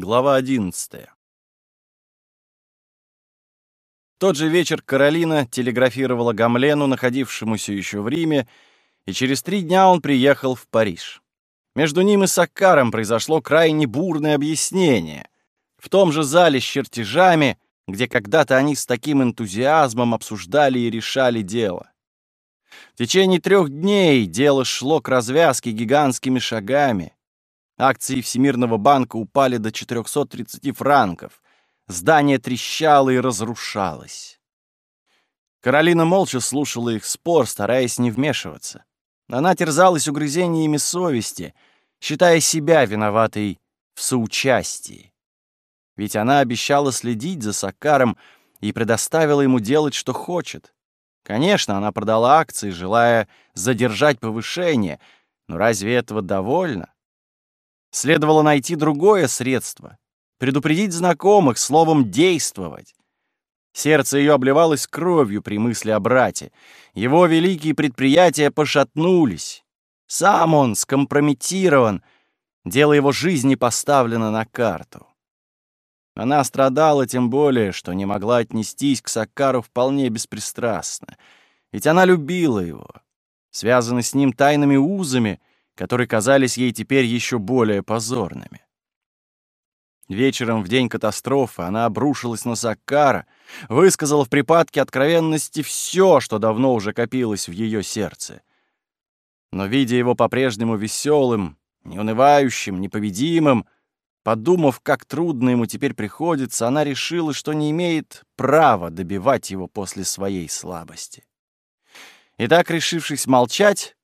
Глава 11. В тот же вечер Каролина телеграфировала Гамлену, находившемуся еще в Риме, и через три дня он приехал в Париж. Между ним и Саккаром произошло крайне бурное объяснение. В том же зале с чертежами, где когда-то они с таким энтузиазмом обсуждали и решали дело. В течение трех дней дело шло к развязке гигантскими шагами. Акции Всемирного банка упали до 430 франков. Здание трещало и разрушалось. Каролина молча слушала их спор, стараясь не вмешиваться. Она терзалась угрызениями совести, считая себя виноватой в соучастии. Ведь она обещала следить за Сакаром и предоставила ему делать, что хочет. Конечно, она продала акции, желая задержать повышение, но разве этого довольно? Следовало найти другое средство, предупредить знакомых, словом, действовать. Сердце ее обливалось кровью при мысли о брате. Его великие предприятия пошатнулись. Сам он скомпрометирован, дело его жизни поставлено на карту. Она страдала тем более, что не могла отнестись к Сакару вполне беспристрастно. Ведь она любила его, связана с ним тайными узами, которые казались ей теперь еще более позорными. Вечером в день катастрофы она обрушилась на Саккара, высказала в припадке откровенности все, что давно уже копилось в ее сердце. Но, видя его по-прежнему веселым, неунывающим, непобедимым, Подумав, как трудно ему теперь приходится, она решила, что не имеет права добивать его после своей слабости. И так, решившись молчать,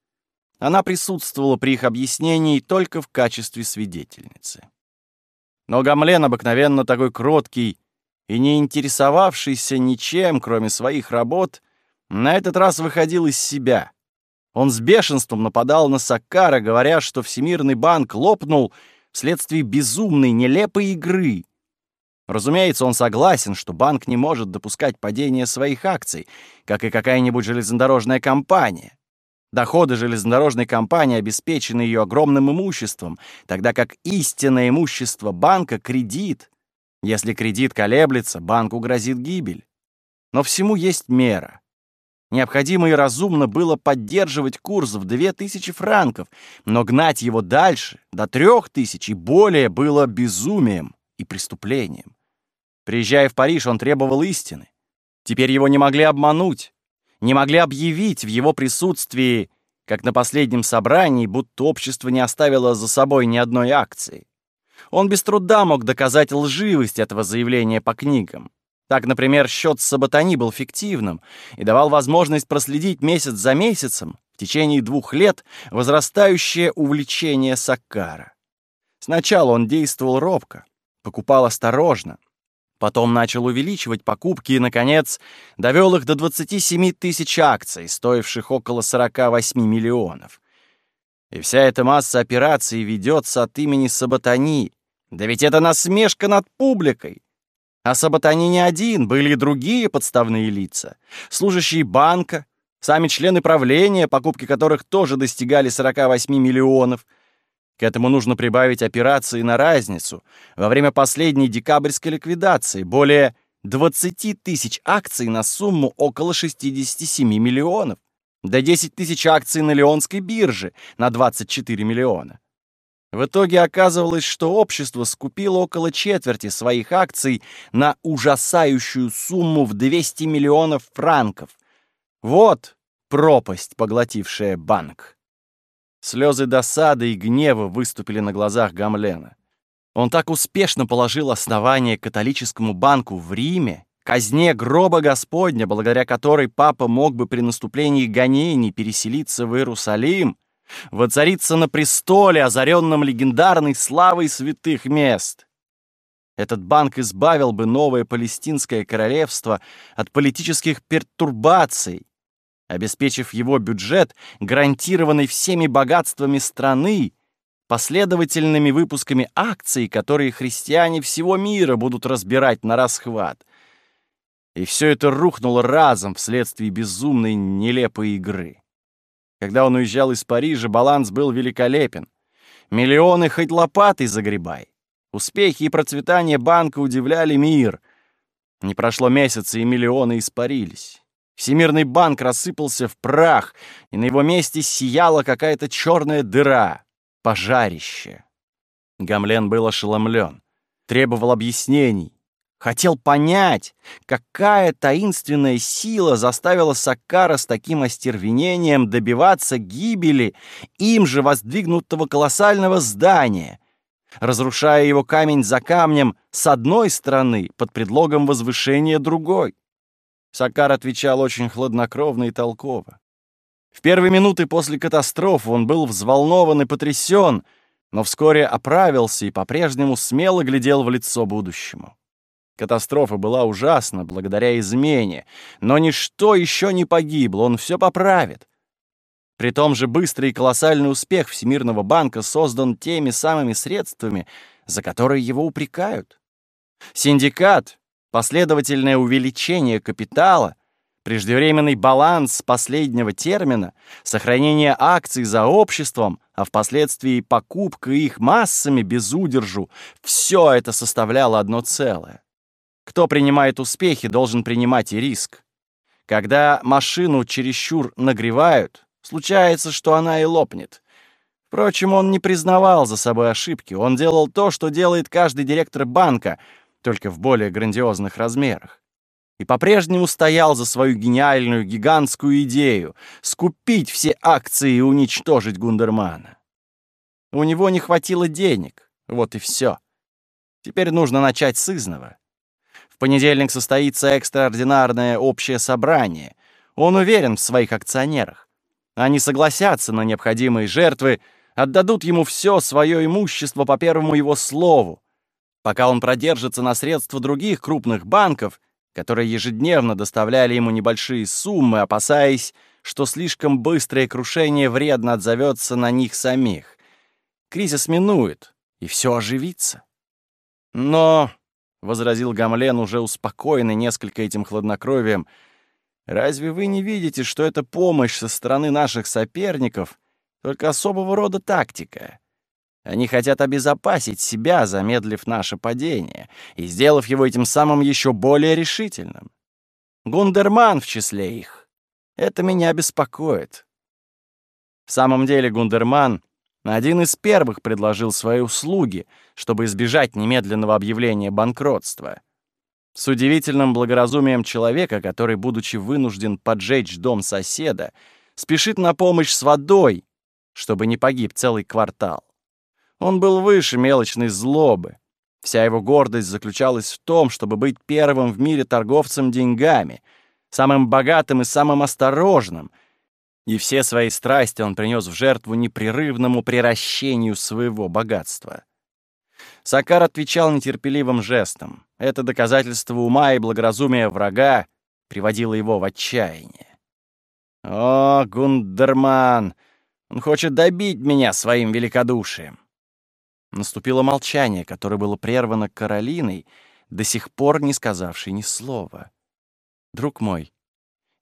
она присутствовала при их объяснении только в качестве свидетельницы. Но Гамлен, обыкновенно такой кроткий и не интересовавшийся ничем, кроме своих работ, на этот раз выходил из себя. Он с бешенством нападал на Саккара, говоря, что Всемирный банк лопнул — вследствие безумной, нелепой игры. Разумеется, он согласен, что банк не может допускать падения своих акций, как и какая-нибудь железнодорожная компания. Доходы железнодорожной компании обеспечены ее огромным имуществом, тогда как истинное имущество банка — кредит. Если кредит колеблется, банку грозит гибель. Но всему есть мера. Необходимо и разумно было поддерживать курс в 2000 франков, но гнать его дальше, до 3000 и более, было безумием и преступлением. Приезжая в Париж, он требовал истины. Теперь его не могли обмануть, не могли объявить в его присутствии, как на последнем собрании, будто общество не оставило за собой ни одной акции. Он без труда мог доказать лживость этого заявления по книгам. Так, например, счет Саботани был фиктивным и давал возможность проследить месяц за месяцем в течение двух лет возрастающее увлечение Саккара. Сначала он действовал робко, покупал осторожно, потом начал увеличивать покупки и, наконец, довел их до 27 тысяч акций, стоивших около 48 миллионов. И вся эта масса операций ведется от имени Саботани. Да ведь это насмешка над публикой. А Саботани не один, были и другие подставные лица. Служащие банка, сами члены правления, покупки которых тоже достигали 48 миллионов. К этому нужно прибавить операции на разницу. Во время последней декабрьской ликвидации более 20 тысяч акций на сумму около 67 миллионов. До 10 тысяч акций на Леонской бирже на 24 миллиона. В итоге оказывалось, что общество скупило около четверти своих акций на ужасающую сумму в 200 миллионов франков. Вот пропасть, поглотившая банк. Слезы досады и гнева выступили на глазах Гамлена. Он так успешно положил основание католическому банку в Риме, казне гроба Господня, благодаря которой папа мог бы при наступлении гонений переселиться в Иерусалим, воцариться на престоле, озаренном легендарной славой святых мест. Этот банк избавил бы новое палестинское королевство от политических пертурбаций, обеспечив его бюджет, гарантированный всеми богатствами страны, последовательными выпусками акций, которые христиане всего мира будут разбирать на расхват. И все это рухнуло разом вследствие безумной нелепой игры. Когда он уезжал из Парижа, баланс был великолепен. Миллионы хоть лопатой загребай. Успехи и процветание банка удивляли мир. Не прошло месяца, и миллионы испарились. Всемирный банк рассыпался в прах, и на его месте сияла какая-то черная дыра — пожарище. Гамлен был ошеломлен, требовал объяснений, хотел понять, какая таинственная сила заставила Саккара с таким остервенением добиваться гибели им же воздвигнутого колоссального здания, разрушая его камень за камнем с одной стороны под предлогом возвышения другой. Сакар отвечал очень хладнокровно и толково. В первые минуты после катастрофы он был взволнован и потрясен, но вскоре оправился и по-прежнему смело глядел в лицо будущему. Катастрофа была ужасна благодаря измене, но ничто еще не погибло, он все поправит. При том же быстрый и колоссальный успех Всемирного банка создан теми самыми средствами, за которые его упрекают. Синдикат, последовательное увеличение капитала, преждевременный баланс последнего термина, сохранение акций за обществом, а впоследствии покупка их массами без удержу — все это составляло одно целое. Кто принимает успехи, должен принимать и риск. Когда машину чересчур нагревают, случается, что она и лопнет. Впрочем, он не признавал за собой ошибки. Он делал то, что делает каждый директор банка — только в более грандиозных размерах. И по-прежнему стоял за свою гениальную гигантскую идею — скупить все акции и уничтожить Гундермана. У него не хватило денег, вот и все. Теперь нужно начать с изного. В понедельник состоится экстраординарное общее собрание. Он уверен в своих акционерах. Они согласятся на необходимые жертвы, отдадут ему все свое имущество по первому его слову, пока он продержится на средства других крупных банков, которые ежедневно доставляли ему небольшие суммы, опасаясь, что слишком быстрое крушение вредно отзовется на них самих. Кризис минует, и все оживится. Но, — возразил Гамлен, уже успокоенный несколько этим хладнокровием, — разве вы не видите, что это помощь со стороны наших соперников, только особого рода тактика? Они хотят обезопасить себя, замедлив наше падение, и сделав его этим самым еще более решительным. Гундерман в числе их. Это меня беспокоит. В самом деле Гундерман один из первых предложил свои услуги, чтобы избежать немедленного объявления банкротства. С удивительным благоразумием человека, который, будучи вынужден поджечь дом соседа, спешит на помощь с водой, чтобы не погиб целый квартал. Он был выше мелочной злобы. Вся его гордость заключалась в том, чтобы быть первым в мире торговцем деньгами, самым богатым и самым осторожным. И все свои страсти он принес в жертву непрерывному приращению своего богатства. Сакар отвечал нетерпеливым жестом. Это доказательство ума и благоразумия врага приводило его в отчаяние. «О, Гундерман! Он хочет добить меня своим великодушием. Наступило молчание, которое было прервано Каролиной, до сих пор не сказавшей ни слова. «Друг мой,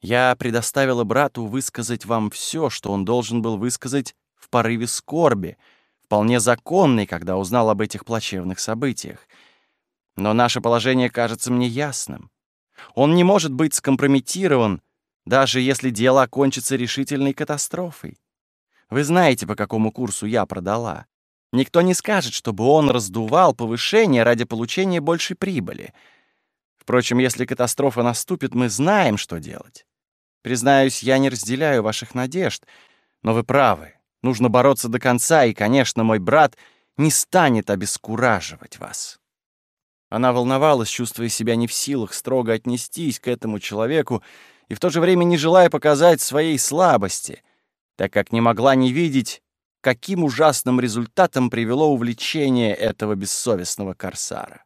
я предоставила брату высказать вам все, что он должен был высказать в порыве скорби, вполне законный, когда узнал об этих плачевных событиях. Но наше положение кажется мне ясным. Он не может быть скомпрометирован, даже если дело окончится решительной катастрофой. Вы знаете, по какому курсу я продала. Никто не скажет, чтобы он раздувал повышение ради получения большей прибыли. Впрочем, если катастрофа наступит, мы знаем, что делать. Признаюсь, я не разделяю ваших надежд, но вы правы. Нужно бороться до конца, и, конечно, мой брат не станет обескураживать вас. Она волновалась, чувствуя себя не в силах строго отнестись к этому человеку и в то же время не желая показать своей слабости, так как не могла не видеть, каким ужасным результатом привело увлечение этого бессовестного корсара.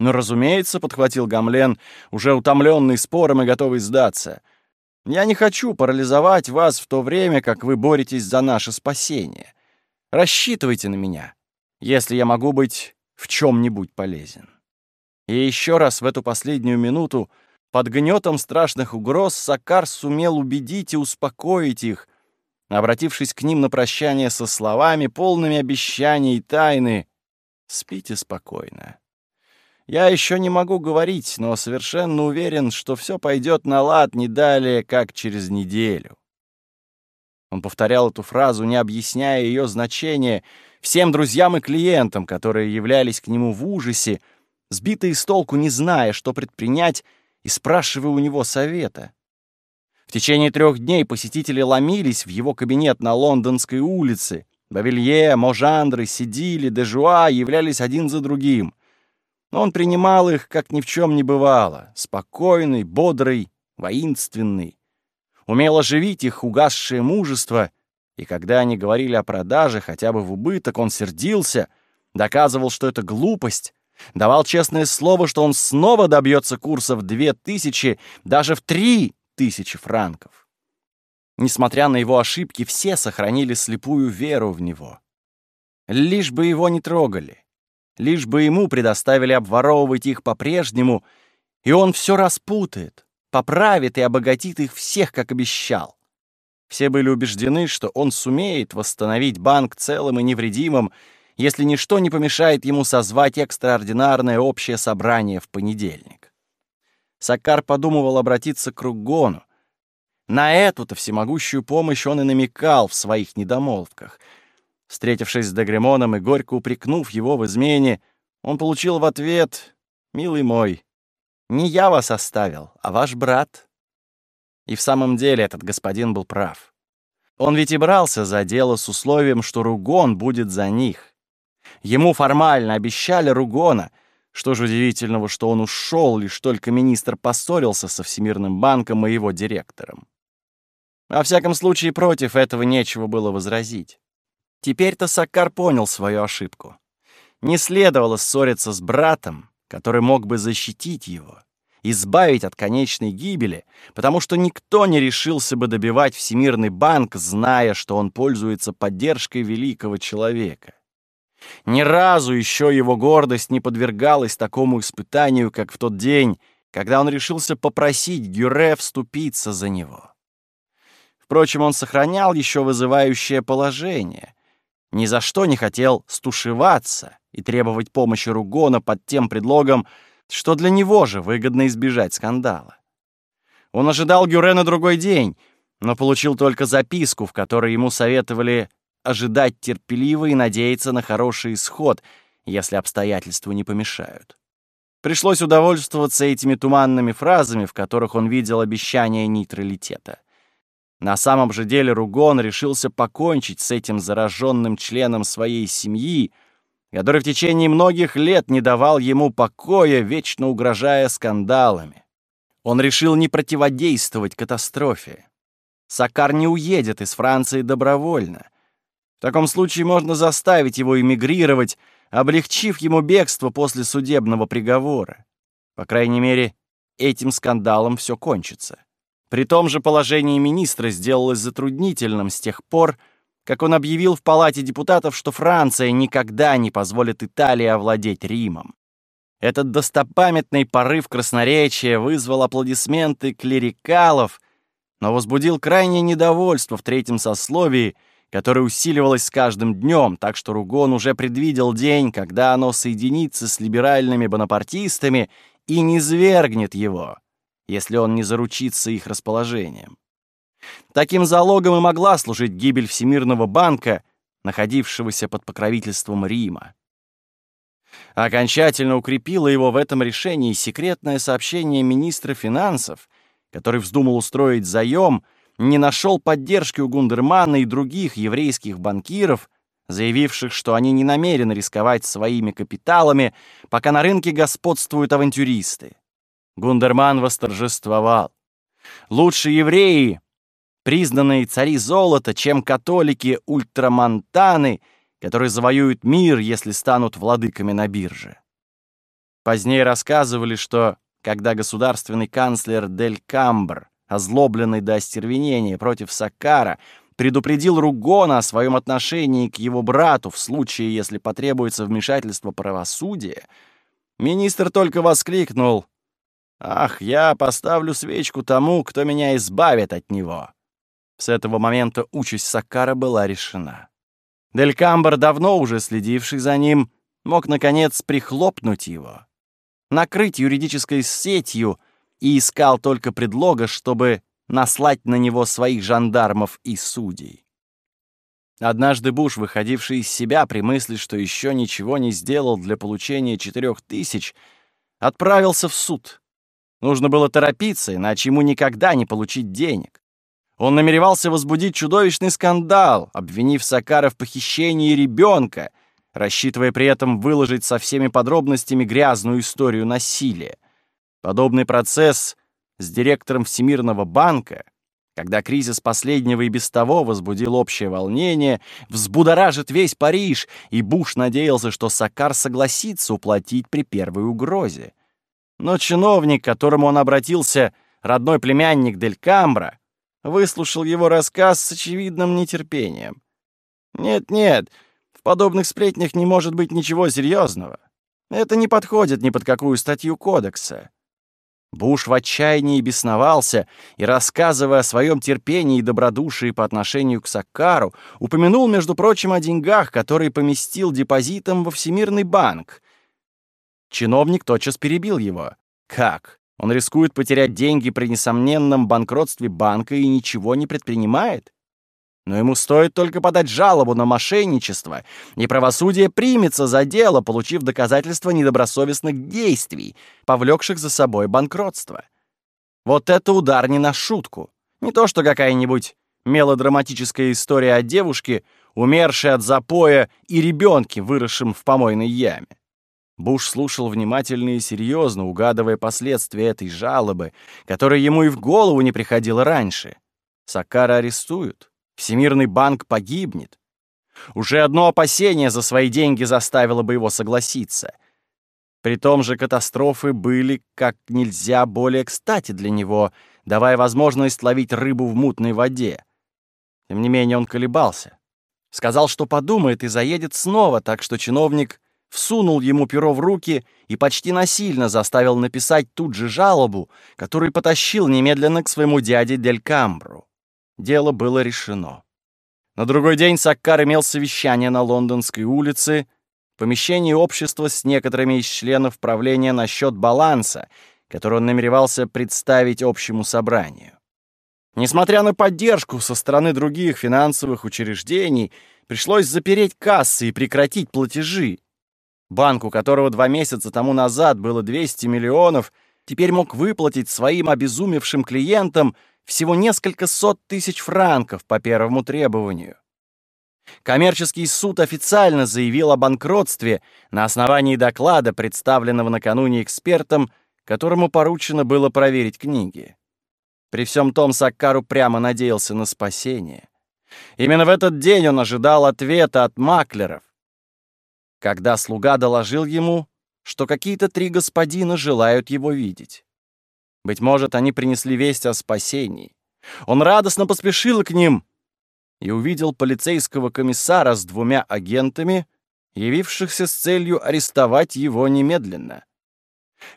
Но, разумеется, подхватил Гамлен, уже утомленный спором и готовый сдаться. Я не хочу парализовать вас в то время, как вы боретесь за наше спасение. Рассчитывайте на меня, если я могу быть в чем-нибудь полезен. И еще раз в эту последнюю минуту под гнетом страшных угроз Сакар сумел убедить и успокоить их, обратившись к ним на прощание со словами, полными обещаний и тайны. Спите спокойно. Я еще не могу говорить, но совершенно уверен, что все пойдет на лад не далее, как через неделю. Он повторял эту фразу, не объясняя ее значение, всем друзьям и клиентам, которые являлись к нему в ужасе, сбитые с толку, не зная, что предпринять, и спрашивая у него совета. В течение трех дней посетители ломились в его кабинет на Лондонской улице. Бавилье, Можандры, Сидили, Дежуа являлись один за другим. Но он принимал их, как ни в чем не бывало, спокойный, бодрый, воинственный. Умел оживить их угасшее мужество, и когда они говорили о продаже хотя бы в убыток, он сердился, доказывал, что это глупость, давал честное слово, что он снова добьется курса в две тысячи, даже в три тысячи франков. Несмотря на его ошибки, все сохранили слепую веру в него. Лишь бы его не трогали, лишь бы ему предоставили обворовывать их по-прежнему, и он все распутает, поправит и обогатит их всех, как обещал. Все были убеждены, что он сумеет восстановить банк целым и невредимым, если ничто не помешает ему созвать экстраординарное общее собрание в понедельник. Саккар подумывал обратиться к Ругону. На эту-то всемогущую помощь он и намекал в своих недомолвках. Встретившись с Дегремоном и горько упрекнув его в измене, он получил в ответ «Милый мой, не я вас оставил, а ваш брат». И в самом деле этот господин был прав. Он ведь и брался за дело с условием, что Ругон будет за них. Ему формально обещали Ругона, что же удивительного, что он ушел, лишь только министр поссорился со Всемирным банком и его директором. Во всяком случае, против этого нечего было возразить. Теперь-то Саккар понял свою ошибку. Не следовало ссориться с братом, который мог бы защитить его, избавить от конечной гибели, потому что никто не решился бы добивать Всемирный банк, зная, что он пользуется поддержкой великого человека. Ни разу еще его гордость не подвергалась такому испытанию, как в тот день, когда он решился попросить Гюре вступиться за него. Впрочем, он сохранял еще вызывающее положение. Ни за что не хотел стушеваться и требовать помощи Ругона под тем предлогом, что для него же выгодно избежать скандала. Он ожидал Гюре на другой день, но получил только записку, в которой ему советовали ожидать терпеливо и надеяться на хороший исход, если обстоятельства не помешают. Пришлось удовольствоваться этими туманными фразами, в которых он видел обещание нейтралитета. На самом же деле Ругон решился покончить с этим зараженным членом своей семьи, который в течение многих лет не давал ему покоя, вечно угрожая скандалами. Он решил не противодействовать катастрофе. Сакар не уедет из Франции добровольно — в таком случае можно заставить его эмигрировать, облегчив ему бегство после судебного приговора. По крайней мере, этим скандалом все кончится. При том же положение министра сделалось затруднительным с тех пор, как он объявил в Палате депутатов, что Франция никогда не позволит Италии овладеть Римом. Этот достопамятный порыв красноречия вызвал аплодисменты клерикалов, но возбудил крайнее недовольство в третьем сословии — которое усиливалось с каждым днем, так что Ругон уже предвидел день, когда оно соединится с либеральными бонапартистами и не свергнет его, если он не заручится их расположением. Таким залогом и могла служить гибель Всемирного банка, находившегося под покровительством Рима. Окончательно укрепило его в этом решении секретное сообщение министра финансов, который вздумал устроить заем — не нашел поддержки у Гундермана и других еврейских банкиров, заявивших, что они не намерены рисковать своими капиталами, пока на рынке господствуют авантюристы. Гундерман восторжествовал. Лучше евреи, признанные цари золота, чем католики-ультрамонтаны, которые завоюют мир, если станут владыками на бирже. Позднее рассказывали, что когда государственный канцлер Дель Камбр озлобленный до остервенения против Сакара, предупредил Ругона о своем отношении к его брату в случае, если потребуется вмешательство правосудия, министр только воскликнул «Ах, я поставлю свечку тому, кто меня избавит от него». С этого момента участь Сакара была решена. Дель Камбер, давно уже следивший за ним, мог, наконец, прихлопнуть его, накрыть юридической сетью и искал только предлога, чтобы наслать на него своих жандармов и судей. Однажды Буш, выходивший из себя при мысли, что еще ничего не сделал для получения четырех тысяч, отправился в суд. Нужно было торопиться, иначе ему никогда не получить денег. Он намеревался возбудить чудовищный скандал, обвинив Сакара в похищении ребенка, рассчитывая при этом выложить со всеми подробностями грязную историю насилия. Подобный процесс с директором Всемирного банка когда кризис последнего и без того возбудил общее волнение, взбудоражит весь Париж, и Буш надеялся, что Сакар согласится уплатить при первой угрозе. Но чиновник, к которому он обратился, родной племянник Дель Камбра, выслушал его рассказ с очевидным нетерпением. «Нет-нет, в подобных сплетнях не может быть ничего серьезного. Это не подходит ни под какую статью кодекса. Буш в отчаянии бесновался и, рассказывая о своем терпении и добродушии по отношению к Саккару, упомянул, между прочим, о деньгах, которые поместил депозитом во Всемирный банк. Чиновник тотчас перебил его. «Как? Он рискует потерять деньги при несомненном банкротстве банка и ничего не предпринимает?» Но ему стоит только подать жалобу на мошенничество, и правосудие примется за дело, получив доказательства недобросовестных действий, повлекших за собой банкротство. Вот это удар не на шутку. Не то что какая-нибудь мелодраматическая история о девушке, умершей от запоя, и ребенке, выросшем в помойной яме. Буш слушал внимательно и серьезно, угадывая последствия этой жалобы, которая ему и в голову не приходила раньше. Сакара арестуют. Всемирный банк погибнет. Уже одно опасение за свои деньги заставило бы его согласиться. При том же катастрофы были как нельзя более кстати для него, давая возможность ловить рыбу в мутной воде. Тем не менее он колебался. Сказал, что подумает и заедет снова, так что чиновник всунул ему перо в руки и почти насильно заставил написать тут же жалобу, которую потащил немедленно к своему дяде Дель Камбру дело было решено. На другой день Саккар имел совещание на Лондонской улице, помещении общества с некоторыми из членов правления насчет баланса, который он намеревался представить общему собранию. Несмотря на поддержку со стороны других финансовых учреждений, пришлось запереть кассы и прекратить платежи. Банк, у которого два месяца тому назад было 200 миллионов, теперь мог выплатить своим обезумевшим клиентам всего несколько сот тысяч франков по первому требованию. Коммерческий суд официально заявил о банкротстве на основании доклада, представленного накануне экспертом, которому поручено было проверить книги. При всем том Саккару прямо надеялся на спасение. Именно в этот день он ожидал ответа от маклеров, когда слуга доложил ему, что какие-то три господина желают его видеть. Быть может, они принесли весть о спасении. Он радостно поспешил к ним и увидел полицейского комиссара с двумя агентами, явившихся с целью арестовать его немедленно.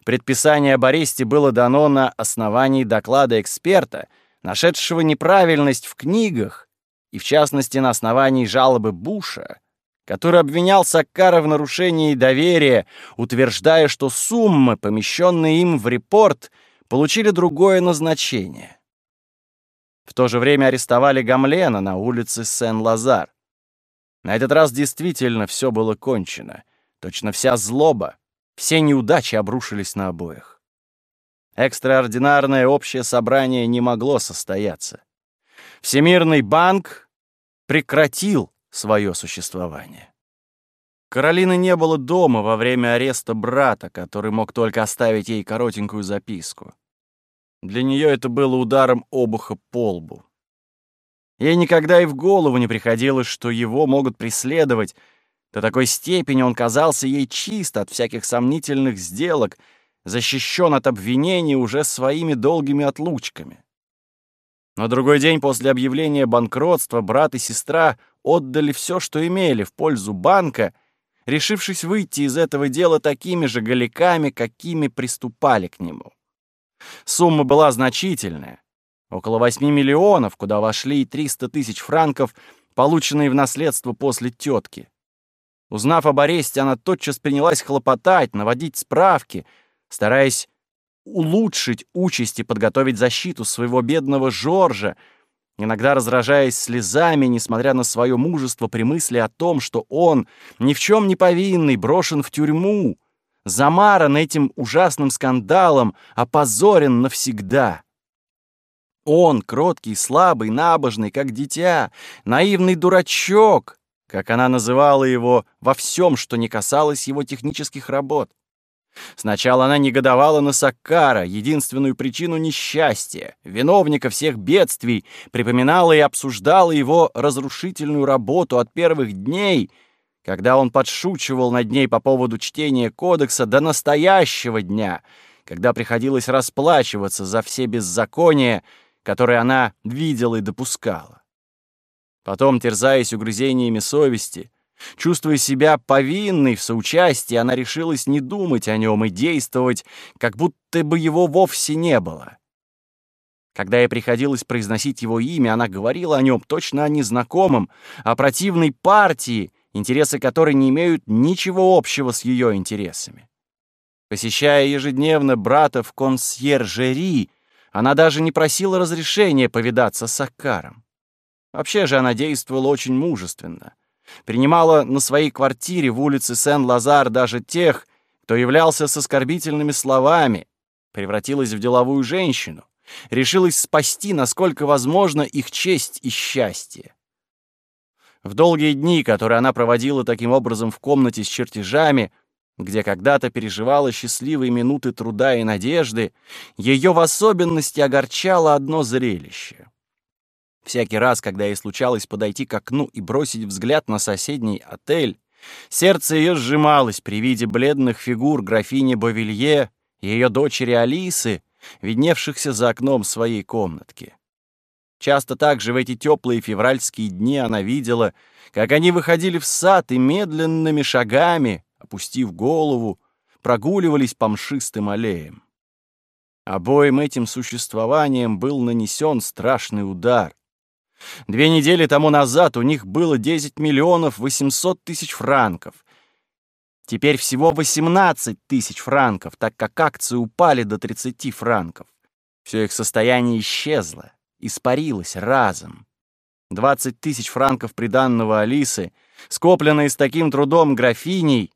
Предписание об аресте было дано на основании доклада эксперта, нашедшего неправильность в книгах, и в частности на основании жалобы Буша, который обвинял Саккара в нарушении доверия, утверждая, что суммы, помещенные им в репорт, получили другое назначение. В то же время арестовали Гамлена на улице Сен-Лазар. На этот раз действительно все было кончено. Точно вся злоба, все неудачи обрушились на обоих. Экстраординарное общее собрание не могло состояться. Всемирный банк прекратил свое существование. Каролины не было дома во время ареста брата, который мог только оставить ей коротенькую записку. Для нее это было ударом обуха по лбу. Ей никогда и в голову не приходилось, что его могут преследовать. До такой степени он казался ей чист от всяких сомнительных сделок, защищен от обвинений уже своими долгими отлучками. На другой день после объявления банкротства брат и сестра отдали все, что имели, в пользу банка, решившись выйти из этого дела такими же голиками, какими приступали к нему. Сумма была значительная. Около 8 миллионов, куда вошли и 300 тысяч франков, полученные в наследство после тетки. Узнав об аресте, она тотчас принялась хлопотать, наводить справки, стараясь улучшить участь и подготовить защиту своего бедного Жоржа, иногда разражаясь слезами, несмотря на свое мужество при мысли о том, что он, ни в чем не повинный, брошен в тюрьму, замаран этим ужасным скандалом, опозорен навсегда. Он, кроткий, слабый, набожный, как дитя, наивный дурачок, как она называла его во всем, что не касалось его технических работ. Сначала она негодовала на Саккара, единственную причину несчастья, виновника всех бедствий, припоминала и обсуждала его разрушительную работу от первых дней, когда он подшучивал над ней по поводу чтения кодекса до настоящего дня, когда приходилось расплачиваться за все беззакония, которые она видела и допускала. Потом, терзаясь угрызениями совести, Чувствуя себя повинной в соучастии, она решилась не думать о нем и действовать, как будто бы его вовсе не было. Когда ей приходилось произносить его имя, она говорила о нем точно о незнакомом, о противной партии, интересы которой не имеют ничего общего с ее интересами. Посещая ежедневно брата в консьержери, она даже не просила разрешения повидаться с Аккаром. Вообще же она действовала очень мужественно — Принимала на своей квартире в улице Сен-Лазар даже тех, кто являлся с оскорбительными словами, превратилась в деловую женщину, решилась спасти, насколько возможно, их честь и счастье. В долгие дни, которые она проводила таким образом в комнате с чертежами, где когда-то переживала счастливые минуты труда и надежды, ее в особенности огорчало одно зрелище. Всякий раз, когда ей случалось подойти к окну и бросить взгляд на соседний отель, сердце ее сжималось при виде бледных фигур графини Бовилье и ее дочери Алисы, видневшихся за окном своей комнатки. Часто также в эти теплые февральские дни она видела, как они выходили в сад и медленными шагами, опустив голову, прогуливались по мшистым аллеям. Обоим этим существованием был нанесен страшный удар. Две недели тому назад у них было 10 миллионов 800 тысяч франков. Теперь всего 18 тысяч франков, так как акции упали до 30 франков. Все их состояние исчезло, испарилось разом. 20 тысяч франков приданного Алисы, скопленные с таким трудом графиней,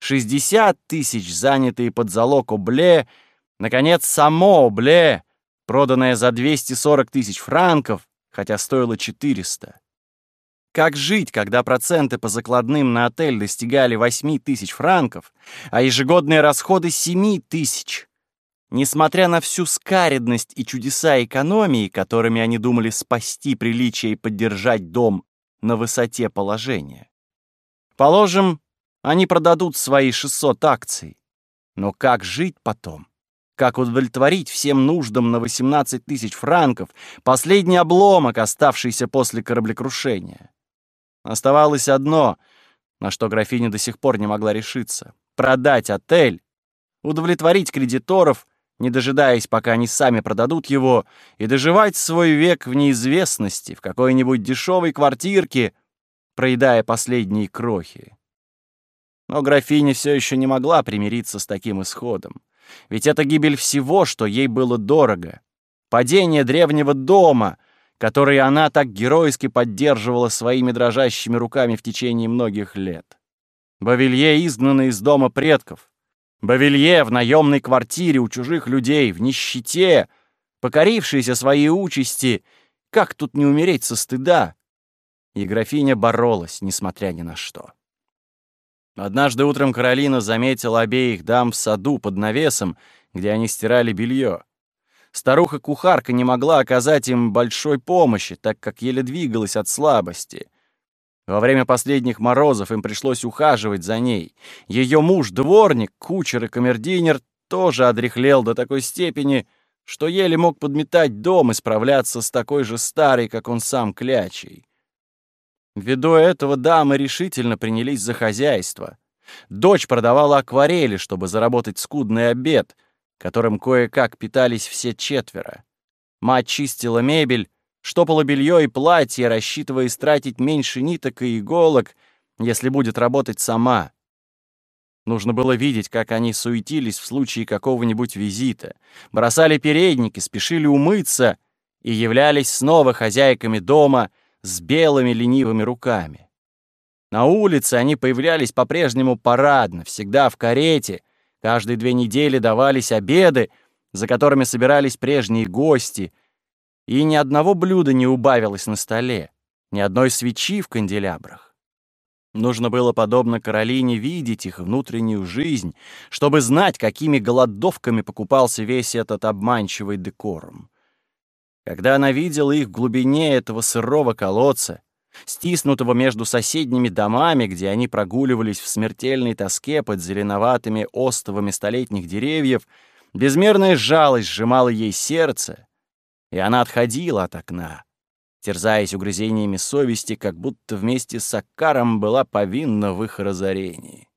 60 тысяч, занятые под залог Обле, наконец, само Обле, проданное за 240 тысяч франков, хотя стоило 400. Как жить, когда проценты по закладным на отель достигали 8 тысяч франков, а ежегодные расходы 7 тысяч? Несмотря на всю скаредность и чудеса экономии, которыми они думали спасти приличие и поддержать дом на высоте положения. Положим, они продадут свои 600 акций. Но как жить потом? как удовлетворить всем нуждам на 18 тысяч франков последний обломок, оставшийся после кораблекрушения. Оставалось одно, на что графиня до сих пор не могла решиться — продать отель, удовлетворить кредиторов, не дожидаясь, пока они сами продадут его, и доживать свой век в неизвестности, в какой-нибудь дешевой квартирке, проедая последние крохи. Но графиня все еще не могла примириться с таким исходом. Ведь это гибель всего, что ей было дорого. Падение древнего дома, который она так геройски поддерживала своими дрожащими руками в течение многих лет. Бавилье, изгнанный из дома предков. Бавилье в наемной квартире у чужих людей, в нищете, покорившийся своей участи. Как тут не умереть со стыда? И графиня боролась, несмотря ни на что. Однажды утром Каролина заметила обеих дам в саду под навесом, где они стирали белье. Старуха-кухарка не могла оказать им большой помощи, так как еле двигалась от слабости. Во время последних морозов им пришлось ухаживать за ней. Ее муж-дворник, кучер и камердинер тоже одряхлел до такой степени, что еле мог подметать дом и справляться с такой же старой, как он сам, клячей. Ввиду этого дамы решительно принялись за хозяйство. Дочь продавала акварели, чтобы заработать скудный обед, которым кое-как питались все четверо. Мать чистила мебель, штопала белье и платье, рассчитывая истратить меньше ниток и иголок, если будет работать сама. Нужно было видеть, как они суетились в случае какого-нибудь визита, бросали передники, спешили умыться и являлись снова хозяйками дома с белыми ленивыми руками. На улице они появлялись по-прежнему парадно, всегда в карете, каждые две недели давались обеды, за которыми собирались прежние гости, и ни одного блюда не убавилось на столе, ни одной свечи в канделябрах. Нужно было, подобно Каролине, видеть их внутреннюю жизнь, чтобы знать, какими голодовками покупался весь этот обманчивый декорум. Когда она видела их в глубине этого сырого колодца, стиснутого между соседними домами, где они прогуливались в смертельной тоске под зеленоватыми остовами столетних деревьев, безмерная жалость сжимала ей сердце, и она отходила от окна, терзаясь угрызениями совести, как будто вместе с Акаром была повинна в их разорении.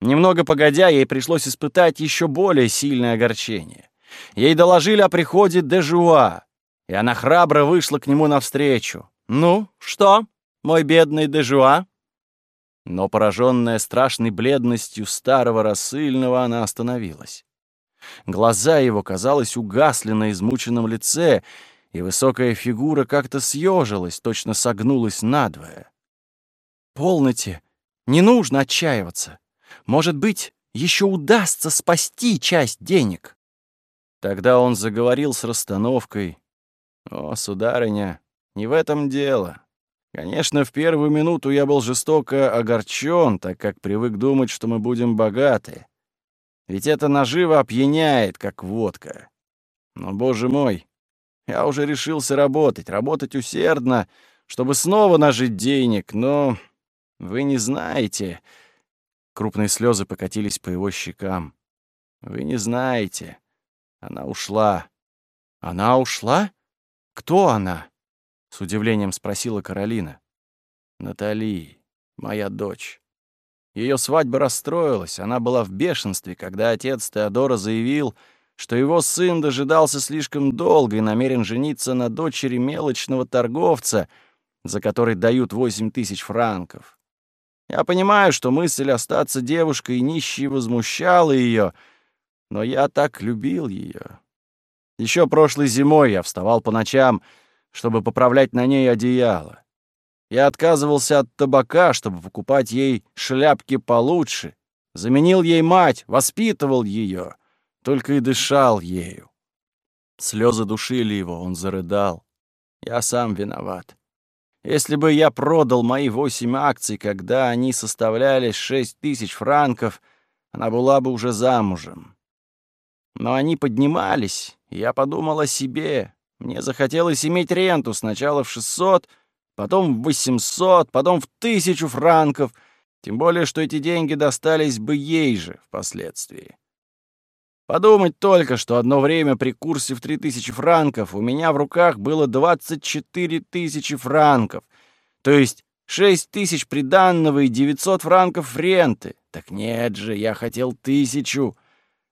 Немного погодя, ей пришлось испытать еще более сильное огорчение. Ей доложили о приходе Дежуа, и она храбро вышла к нему навстречу. «Ну, что, мой бедный Дежуа?» Но, пораженная страшной бледностью старого рассыльного, она остановилась. Глаза его, казалось, угасли на измученном лице, и высокая фигура как-то съежилась, точно согнулась надвое. «Полноте! Не нужно отчаиваться! Может быть, еще удастся спасти часть денег!» Тогда он заговорил с расстановкой. «О, сударыня, не в этом дело. Конечно, в первую минуту я был жестоко огорчен, так как привык думать, что мы будем богаты. Ведь это наживо опьяняет, как водка. Но, боже мой, я уже решился работать, работать усердно, чтобы снова нажить денег, но вы не знаете...» Крупные слезы покатились по его щекам. «Вы не знаете. Она ушла». «Она ушла? Кто она?» — с удивлением спросила Каролина. «Натали, моя дочь. Ее свадьба расстроилась, она была в бешенстве, когда отец Теодора заявил, что его сын дожидался слишком долго и намерен жениться на дочери мелочного торговца, за который дают восемь тысяч франков. Я понимаю, что мысль остаться девушкой нищей возмущала ее, но я так любил ее. Еще прошлой зимой я вставал по ночам, чтобы поправлять на ней одеяло. Я отказывался от табака, чтобы покупать ей шляпки получше, заменил ей мать, воспитывал ее — только и дышал ею. Слезы душили его, он зарыдал. Я сам виноват. Если бы я продал мои восемь акций, когда они составляли шесть тысяч франков, она была бы уже замужем. Но они поднимались, и я подумал о себе. Мне захотелось иметь ренту сначала в шестьсот, потом в восемьсот, потом в тысячу франков, тем более, что эти деньги достались бы ей же впоследствии. Подумать только, что одно время при курсе в 3000 франков у меня в руках было 24 тысячи франков, то есть 6 тысяч приданного и 900 франков ренты. Так нет же, я хотел тысячу,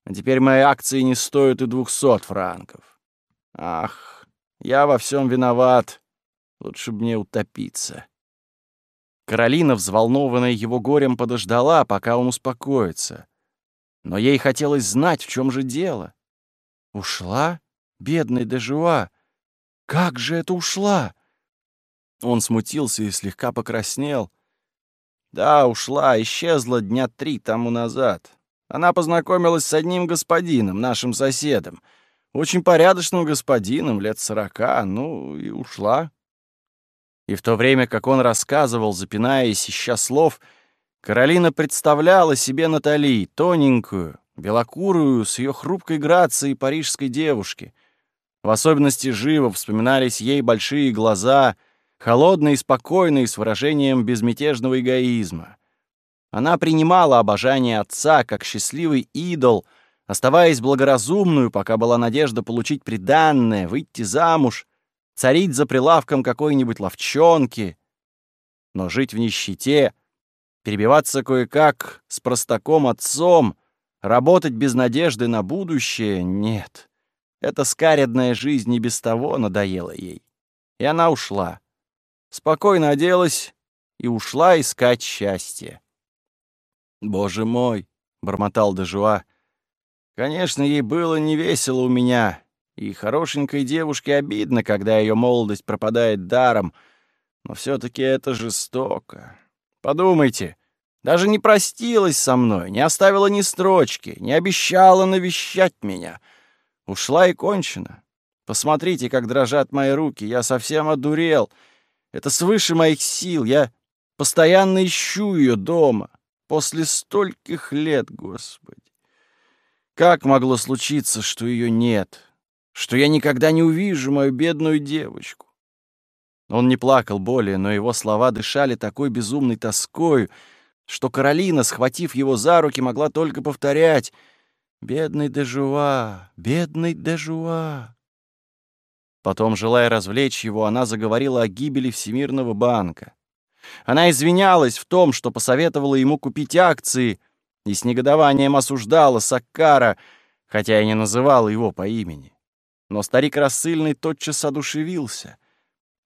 а теперь мои акции не стоят и 200 франков. Ах, я во всем виноват. Лучше бы мне утопиться. Каролина, взволнованная его горем, подождала, пока он успокоится. Но ей хотелось знать, в чем же дело. Ушла? Бедный Дежуа! Как же это ушла? Он смутился и слегка покраснел. Да, ушла, исчезла дня три тому назад. Она познакомилась с одним господином, нашим соседом. Очень порядочным господином, лет сорока, ну и ушла. И в то время, как он рассказывал, запинаясь, ища слов, — Каролина представляла себе Натали, тоненькую, белокурую, с ее хрупкой грацией парижской девушки. В особенности живо вспоминались ей большие глаза, холодные и спокойные, с выражением безмятежного эгоизма. Она принимала обожание отца как счастливый идол, оставаясь благоразумную, пока была надежда получить приданное, выйти замуж, царить за прилавком какой-нибудь ловчонки. Но жить в нищете — перебиваться кое-как с простаком отцом, работать без надежды на будущее — нет. Эта скаредная жизнь и без того надоела ей. И она ушла. Спокойно оделась и ушла искать счастье. «Боже мой!» — бормотал Дежуа. «Конечно, ей было невесело у меня, и хорошенькой девушке обидно, когда ее молодость пропадает даром, но все таки это жестоко. Подумайте, даже не простилась со мной, не оставила ни строчки, не обещала навещать меня. Ушла и кончена. Посмотрите, как дрожат мои руки, я совсем одурел. Это свыше моих сил, я постоянно ищу ее дома. После стольких лет, Господи. Как могло случиться, что ее нет? Что я никогда не увижу мою бедную девочку? Он не плакал более, но его слова дышали такой безумной тоскою, что Каролина, схватив его за руки, могла только повторять «Бедный Дежуа! Бедный Дежуа!» Потом, желая развлечь его, она заговорила о гибели Всемирного банка. Она извинялась в том, что посоветовала ему купить акции, и с негодованием осуждала Саккара, хотя и не называла его по имени. Но старик рассыльный тотчас одушевился.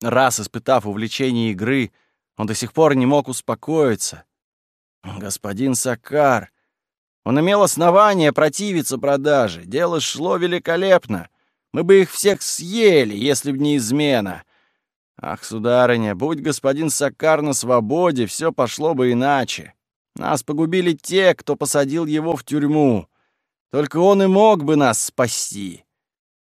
Раз испытав увлечение игры, он до сих пор не мог успокоиться. Господин Сакар, он имел основание противиться продаже. Дело шло великолепно. Мы бы их всех съели, если б не измена. Ах, сударыня, будь господин Сакар на свободе, все пошло бы иначе. Нас погубили те, кто посадил его в тюрьму. Только он и мог бы нас спасти.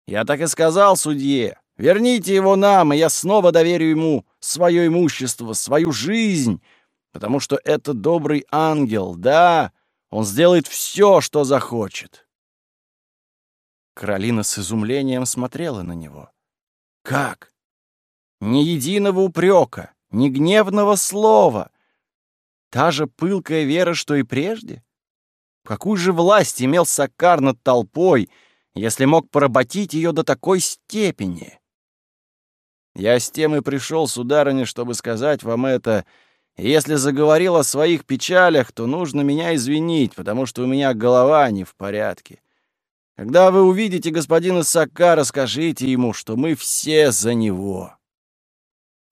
Я так и сказал судье. Верните его нам, и я снова доверю ему свое имущество, свою жизнь, потому что это добрый ангел, да, он сделает все, что захочет. Каролина с изумлением смотрела на него. Как? Ни единого упрека, ни гневного слова. Та же пылкая вера, что и прежде? Какую же власть имел Сакар над толпой, если мог поработить ее до такой степени? Я с тем и пришел, сударыня, чтобы сказать вам это, — если заговорил о своих печалях, то нужно меня извинить, потому что у меня голова не в порядке. Когда вы увидите господина Сакара, скажите ему, что мы все за него».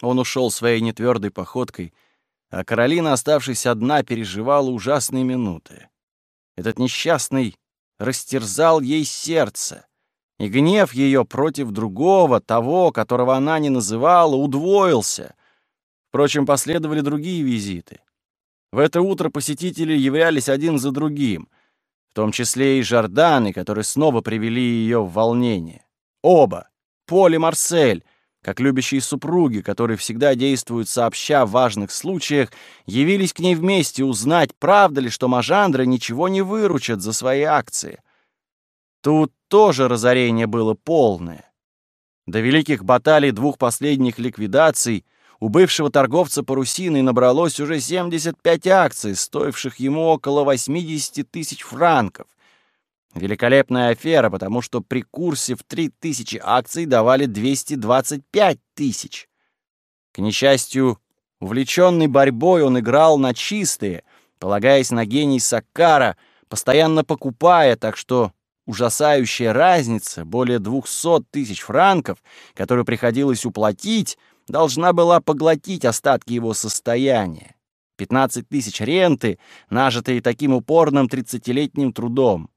Он ушел своей нетвердой походкой, а Каролина, оставшись одна, переживала ужасные минуты. Этот несчастный растерзал ей сердце, и гнев ее против другого, того, которого она не называла, удвоился — Впрочем, последовали другие визиты. В это утро посетители являлись один за другим, в том числе и Жорданы, которые снова привели ее в волнение. Оба, Поль Марсель, как любящие супруги, которые всегда действуют сообща в важных случаях, явились к ней вместе узнать, правда ли, что Мажандры ничего не выручат за свои акции. Тут тоже разорение было полное. До великих баталий двух последних ликвидаций — у бывшего торговца парусиной набралось уже 75 акций, стоивших ему около 80 тысяч франков. Великолепная афера, потому что при курсе в 3000 акций давали 225 тысяч. К несчастью, увлеченный борьбой он играл на чистые, полагаясь на гений Саккара, постоянно покупая, так что ужасающая разница, более 200 тысяч франков, которую приходилось уплатить, должна была поглотить остатки его состояния. 15 тысяч ренты, нажитые таким упорным тридцатилетним трудом.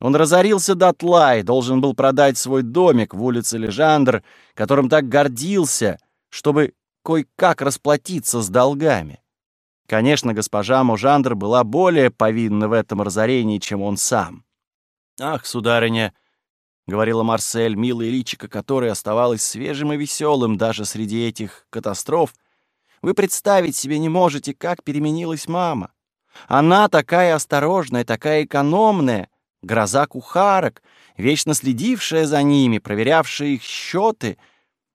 Он разорился дотла и должен был продать свой домик в улице Лежандр, которым так гордился, чтобы кое-как расплатиться с долгами. Конечно, госпожа Можандр была более повинна в этом разорении, чем он сам. «Ах, сударыня!» говорила Марсель, милая личико которой оставалось свежим и веселым даже среди этих катастроф, вы представить себе не можете, как переменилась мама. Она такая осторожная, такая экономная, гроза кухарок, вечно следившая за ними, проверявшая их счеты.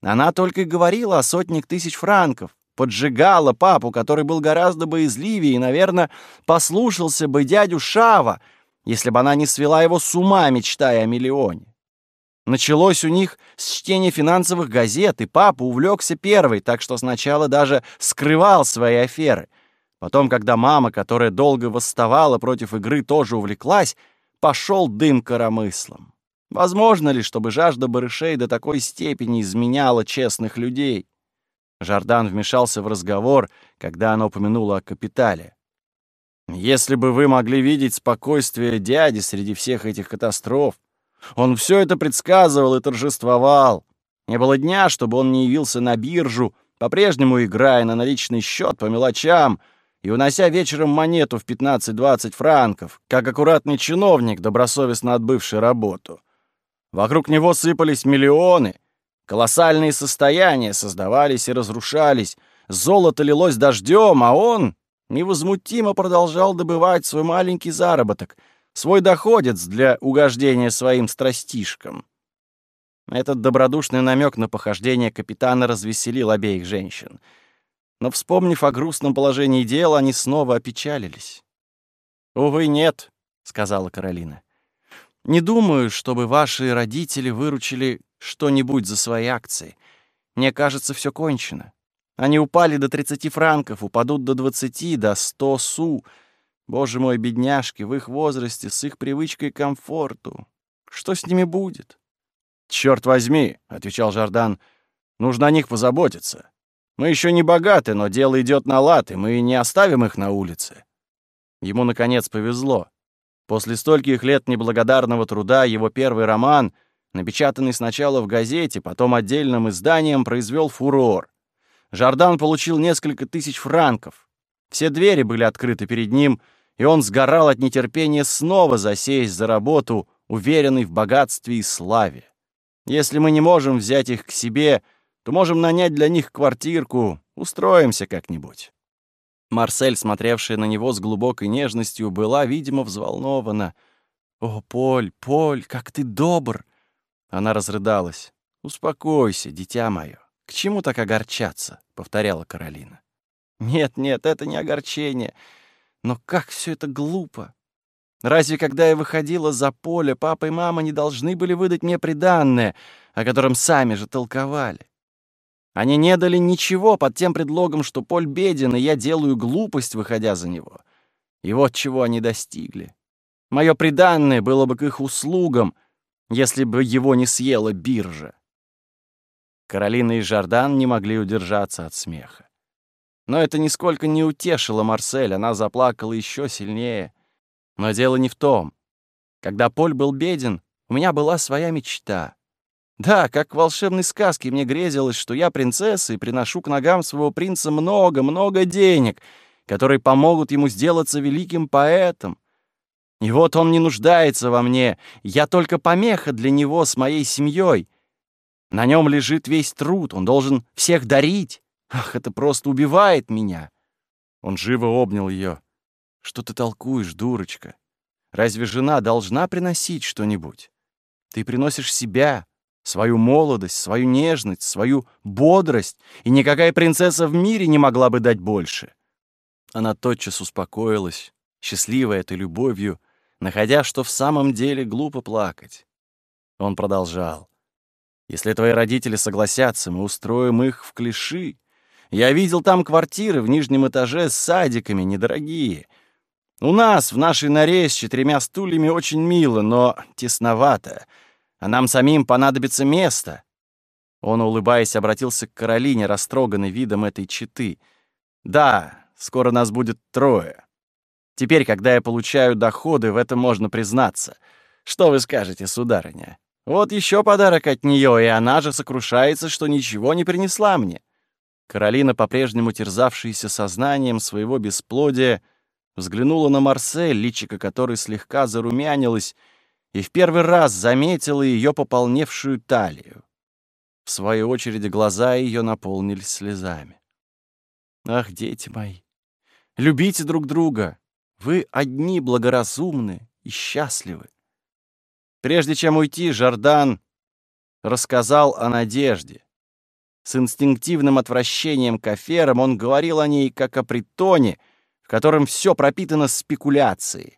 Она только и говорила о сотнях тысяч франков, поджигала папу, который был гораздо боязливее и, наверное, послушался бы дядю Шава, если бы она не свела его с ума, мечтая о миллионе. Началось у них с чтения финансовых газет, и папа увлекся первой, так что сначала даже скрывал свои аферы. Потом, когда мама, которая долго восставала против игры, тоже увлеклась, пошел дым коромыслом. Возможно ли, чтобы жажда барышей до такой степени изменяла честных людей? Жардан вмешался в разговор, когда она упомянула о капитале. «Если бы вы могли видеть спокойствие дяди среди всех этих катастроф, он все это предсказывал и торжествовал. Не было дня, чтобы он не явился на биржу, по-прежнему играя на наличный счет по мелочам и унося вечером монету в 15-20 франков, как аккуратный чиновник, добросовестно отбывший работу. Вокруг него сыпались миллионы, колоссальные состояния создавались и разрушались, золото лилось дождем, а он невозмутимо продолжал добывать свой маленький заработок, свой доходец для угождения своим страстишкам. Этот добродушный намек на похождение капитана развеселил обеих женщин. Но, вспомнив о грустном положении дела, они снова опечалились. «Увы, нет», — сказала Каролина. «Не думаю, чтобы ваши родители выручили что-нибудь за свои акции. Мне кажется, все кончено. Они упали до 30 франков, упадут до 20, до 100 су. Боже мой, бедняжки, в их возрасте, с их привычкой к комфорту. Что с ними будет?» «Черт возьми», — отвечал Жардан, — «нужно о них позаботиться. Мы еще не богаты, но дело идет на лад, и мы не оставим их на улице». Ему, наконец, повезло. После стольких лет неблагодарного труда его первый роман, напечатанный сначала в газете, потом отдельным изданием, произвел фурор. Жардан получил несколько тысяч франков. Все двери были открыты перед ним, и он сгорал от нетерпения снова засесть за работу, уверенный в богатстве и славе. Если мы не можем взять их к себе, то можем нанять для них квартирку, устроимся как-нибудь». Марсель, смотревшая на него с глубокой нежностью, была, видимо, взволнована. «О, Поль, Поль, как ты добр!» Она разрыдалась. «Успокойся, дитя мое. К чему так огорчаться?» — повторяла Каролина. «Нет, нет, это не огорчение. Но как все это глупо! Разве когда я выходила за поле, папа и мама не должны были выдать мне приданное, о котором сами же толковали? Они не дали ничего под тем предлогом, что Поль беден, и я делаю глупость, выходя за него. И вот чего они достигли. Мое приданное было бы к их услугам, если бы его не съела биржа. Каролина и Жордан не могли удержаться от смеха. Но это нисколько не утешило Марсель, она заплакала еще сильнее. Но дело не в том. Когда Поль был беден, у меня была своя мечта. Да, как в волшебной сказке мне грезилось, что я принцесса и приношу к ногам своего принца много-много денег, которые помогут ему сделаться великим поэтом. И вот он не нуждается во мне, я только помеха для него с моей семьей. На нем лежит весь труд, он должен всех дарить. Ах, это просто убивает меня. Он живо обнял ее. Что ты толкуешь, дурочка? Разве жена должна приносить что-нибудь? Ты приносишь себя, свою молодость, свою нежность, свою бодрость, и никакая принцесса в мире не могла бы дать больше. Она тотчас успокоилась, счастливая этой любовью, находя, что в самом деле глупо плакать. Он продолжал. «Если твои родители согласятся, мы устроим их в клиши. Я видел там квартиры в нижнем этаже с садиками, недорогие. У нас, в нашей норе, с четырьмя стульями очень мило, но тесновато. А нам самим понадобится место». Он, улыбаясь, обратился к Каролине, растроганной видом этой четы. «Да, скоро нас будет трое. Теперь, когда я получаю доходы, в этом можно признаться. Что вы скажете, сударыня? Вот еще подарок от нее, и она же сокрушается, что ничего не принесла мне». Каролина, по-прежнему терзавшаяся сознанием своего бесплодия, взглянула на Марсель, личико которой слегка зарумянилось, и в первый раз заметила ее пополневшую талию. В свою очередь глаза ее наполнились слезами. «Ах, дети мои, любите друг друга, вы одни благоразумны и счастливы». Прежде чем уйти, Жардан рассказал о надежде. С инстинктивным отвращением к аферам он говорил о ней как о притоне — в котором все пропитано спекуляцией.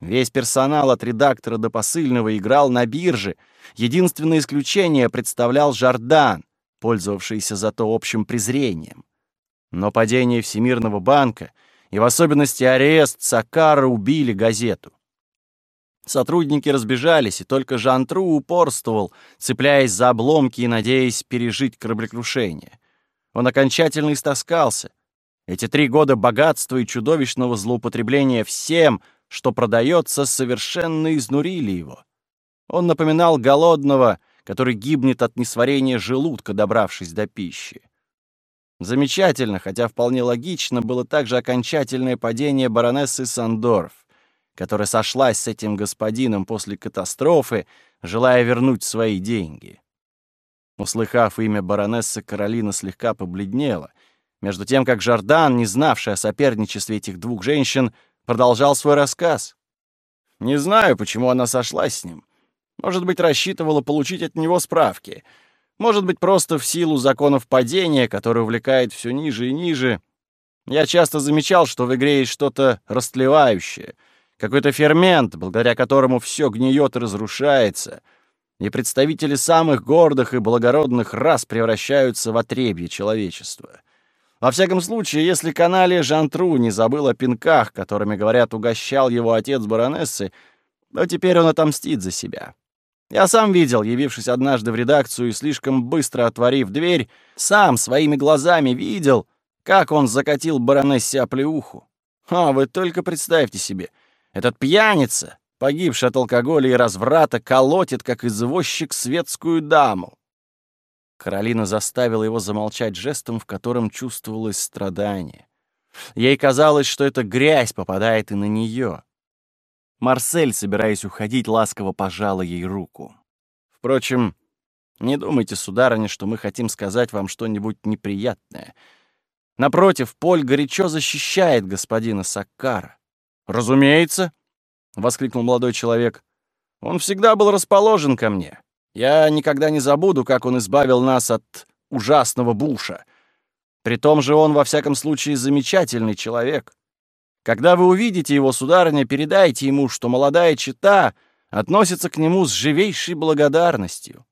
Весь персонал от редактора до посыльного играл на бирже. Единственное исключение представлял Жардан, пользовавшийся зато общим презрением. Но падение Всемирного банка и в особенности арест Сакара убили газету. Сотрудники разбежались, и только Жан-Тру упорствовал, цепляясь за обломки и надеясь пережить кораблекрушение. Он окончательно истаскался. Эти три года богатства и чудовищного злоупотребления всем, что продается, совершенно изнурили его. Он напоминал голодного, который гибнет от несварения желудка, добравшись до пищи. Замечательно, хотя вполне логично, было также окончательное падение баронессы Сандорф, которая сошлась с этим господином после катастрофы, желая вернуть свои деньги. Услыхав имя баронессы, Каролина слегка побледнела, между тем как Жордан, не знавший о соперничестве этих двух женщин, продолжал свой рассказ. Не знаю, почему она сошлась с ним. Может быть, рассчитывала получить от него справки. Может быть, просто в силу законов падения, который увлекает все ниже и ниже. Я часто замечал, что в игре есть что-то растлевающее, какой-то фермент, благодаря которому все гниет и разрушается — и представители самых гордых и благородных рас превращаются в отребье человечества. Во всяком случае, если канале Жантру не забыл о пинках, которыми, говорят, угощал его отец баронессы, то теперь он отомстит за себя. Я сам видел, явившись однажды в редакцию и слишком быстро отворив дверь, сам своими глазами видел, как он закатил баронессе оплеуху. А, вы только представьте себе, этот пьяница, погибший от алкоголя и разврата, колотит, как извозчик, светскую даму. Каролина заставила его замолчать жестом, в котором чувствовалось страдание. Ей казалось, что эта грязь попадает и на нее. Марсель, собираясь уходить, ласково пожала ей руку. «Впрочем, не думайте, сударыня, что мы хотим сказать вам что-нибудь неприятное. Напротив, Поль горячо защищает господина Саккара. Разумеется, — воскликнул молодой человек. «Он всегда был расположен ко мне. Я никогда не забуду, как он избавил нас от ужасного Буша. При том же он, во всяком случае, замечательный человек. Когда вы увидите его, сударыня, передайте ему, что молодая чита относится к нему с живейшей благодарностью».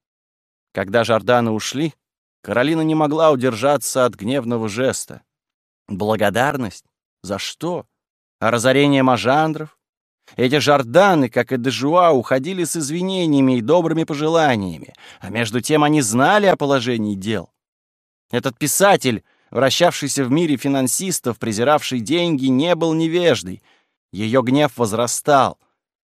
Когда Жорданы ушли, Каролина не могла удержаться от гневного жеста. «Благодарность? За что? А разорение Мажандров? Эти жарданы, как и Дежуа, уходили с извинениями и добрыми пожеланиями, а между тем они знали о положении дел. Этот писатель, вращавшийся в мире финансистов, презиравший деньги, не был невеждой. Ее гнев возрастал.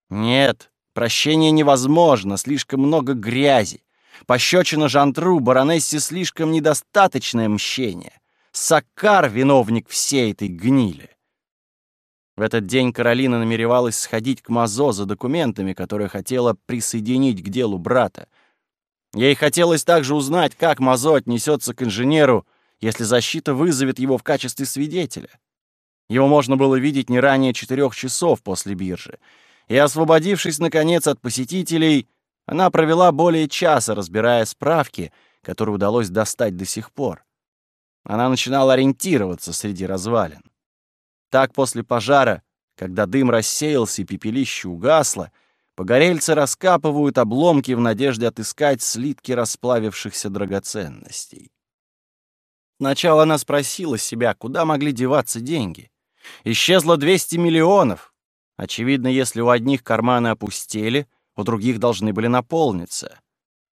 Нет, прощение невозможно, слишком много грязи. Пощечина Жантру, баронессе слишком недостаточное мщение. Саккар — виновник всей этой гнили. В этот день Каролина намеревалась сходить к Мазо за документами, которые хотела присоединить к делу брата. Ей хотелось также узнать, как Мазо отнесется к инженеру, если защита вызовет его в качестве свидетеля. Его можно было видеть не ранее четырех часов после биржи. И, освободившись, наконец, от посетителей, она провела более часа, разбирая справки, которые удалось достать до сих пор. Она начинала ориентироваться среди развалин. Так после пожара, когда дым рассеялся и пепелище угасло, погорельцы раскапывают обломки в надежде отыскать слитки расплавившихся драгоценностей. Сначала она спросила себя, куда могли деваться деньги. Исчезло 200 миллионов. Очевидно, если у одних карманы опустели, у других должны были наполниться.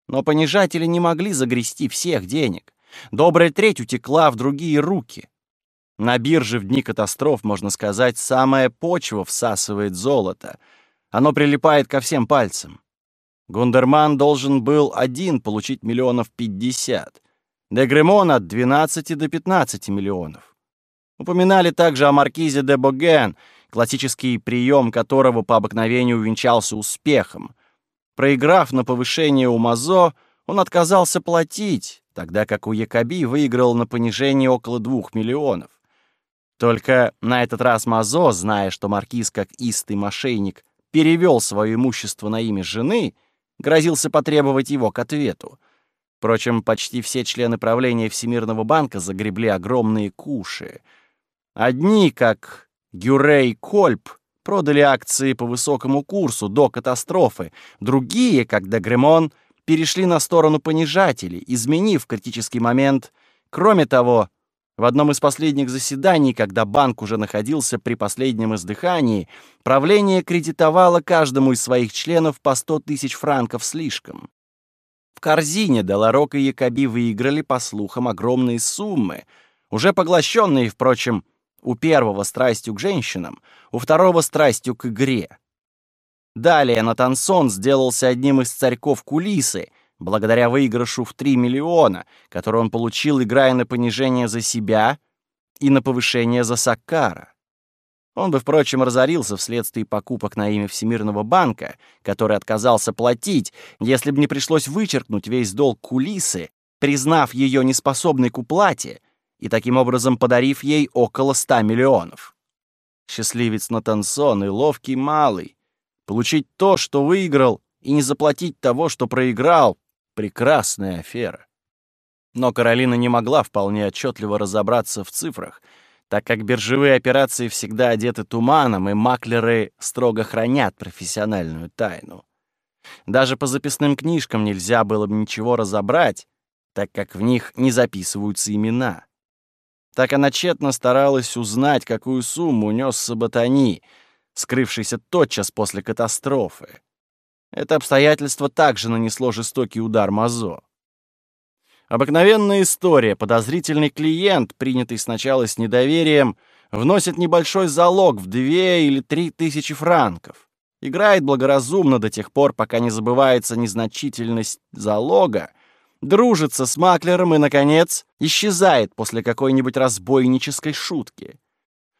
Но понижатели не могли загрести всех денег. Добрая треть утекла в другие руки. На бирже в дни катастроф, можно сказать, самая почва всасывает золото. Оно прилипает ко всем пальцам. Гундерман должен был один получить миллионов пятьдесят. Дегремон от 12 до 15 миллионов. Упоминали также о маркизе де Боген, классический прием которого по обыкновению увенчался успехом. Проиграв на повышение у Мазо, он отказался платить, тогда как у Якоби выиграл на понижение около двух миллионов. Только на этот раз Мазо, зная, что маркиз, как истый мошенник, перевел свое имущество на имя жены, грозился потребовать его к ответу. Впрочем, почти все члены правления Всемирного банка загребли огромные куши. Одни, как Гюрей Кольп, продали акции по высокому курсу до катастрофы, другие, как Дегремон, перешли на сторону понижателей, изменив критический момент. Кроме того, в одном из последних заседаний, когда банк уже находился при последнем издыхании, правление кредитовало каждому из своих членов по 100 тысяч франков слишком. В корзине Деларок и Якоби выиграли, по слухам, огромные суммы, уже поглощенные, впрочем, у первого страстью к женщинам, у второго страстью к игре. Далее Натансон сделался одним из царьков кулисы, благодаря выигрышу в 3 миллиона, который он получил, играя на понижение за себя и на повышение за Саккара. Он бы, впрочем, разорился вследствие покупок на имя Всемирного банка, который отказался платить, если бы не пришлось вычеркнуть весь долг кулисы, признав ее неспособной к уплате и таким образом подарив ей около 100 миллионов. Счастливец Натансон и ловкий малый. Получить то, что выиграл, и не заплатить того, что проиграл — прекрасная афера. Но Каролина не могла вполне отчетливо разобраться в цифрах — так как биржевые операции всегда одеты туманом, и маклеры строго хранят профессиональную тайну. Даже по записным книжкам нельзя было бы ничего разобрать, так как в них не записываются имена. Так она тщетно старалась узнать, какую сумму унес Саботани, скрывшийся тотчас после катастрофы. Это обстоятельство также нанесло жестокий удар Мазо. Обыкновенная история. Подозрительный клиент, принятый сначала с недоверием, вносит небольшой залог в две или три тысячи франков. Играет благоразумно до тех пор, пока не забывается незначительность залога, дружится с маклером и, наконец, исчезает после какой-нибудь разбойнической шутки.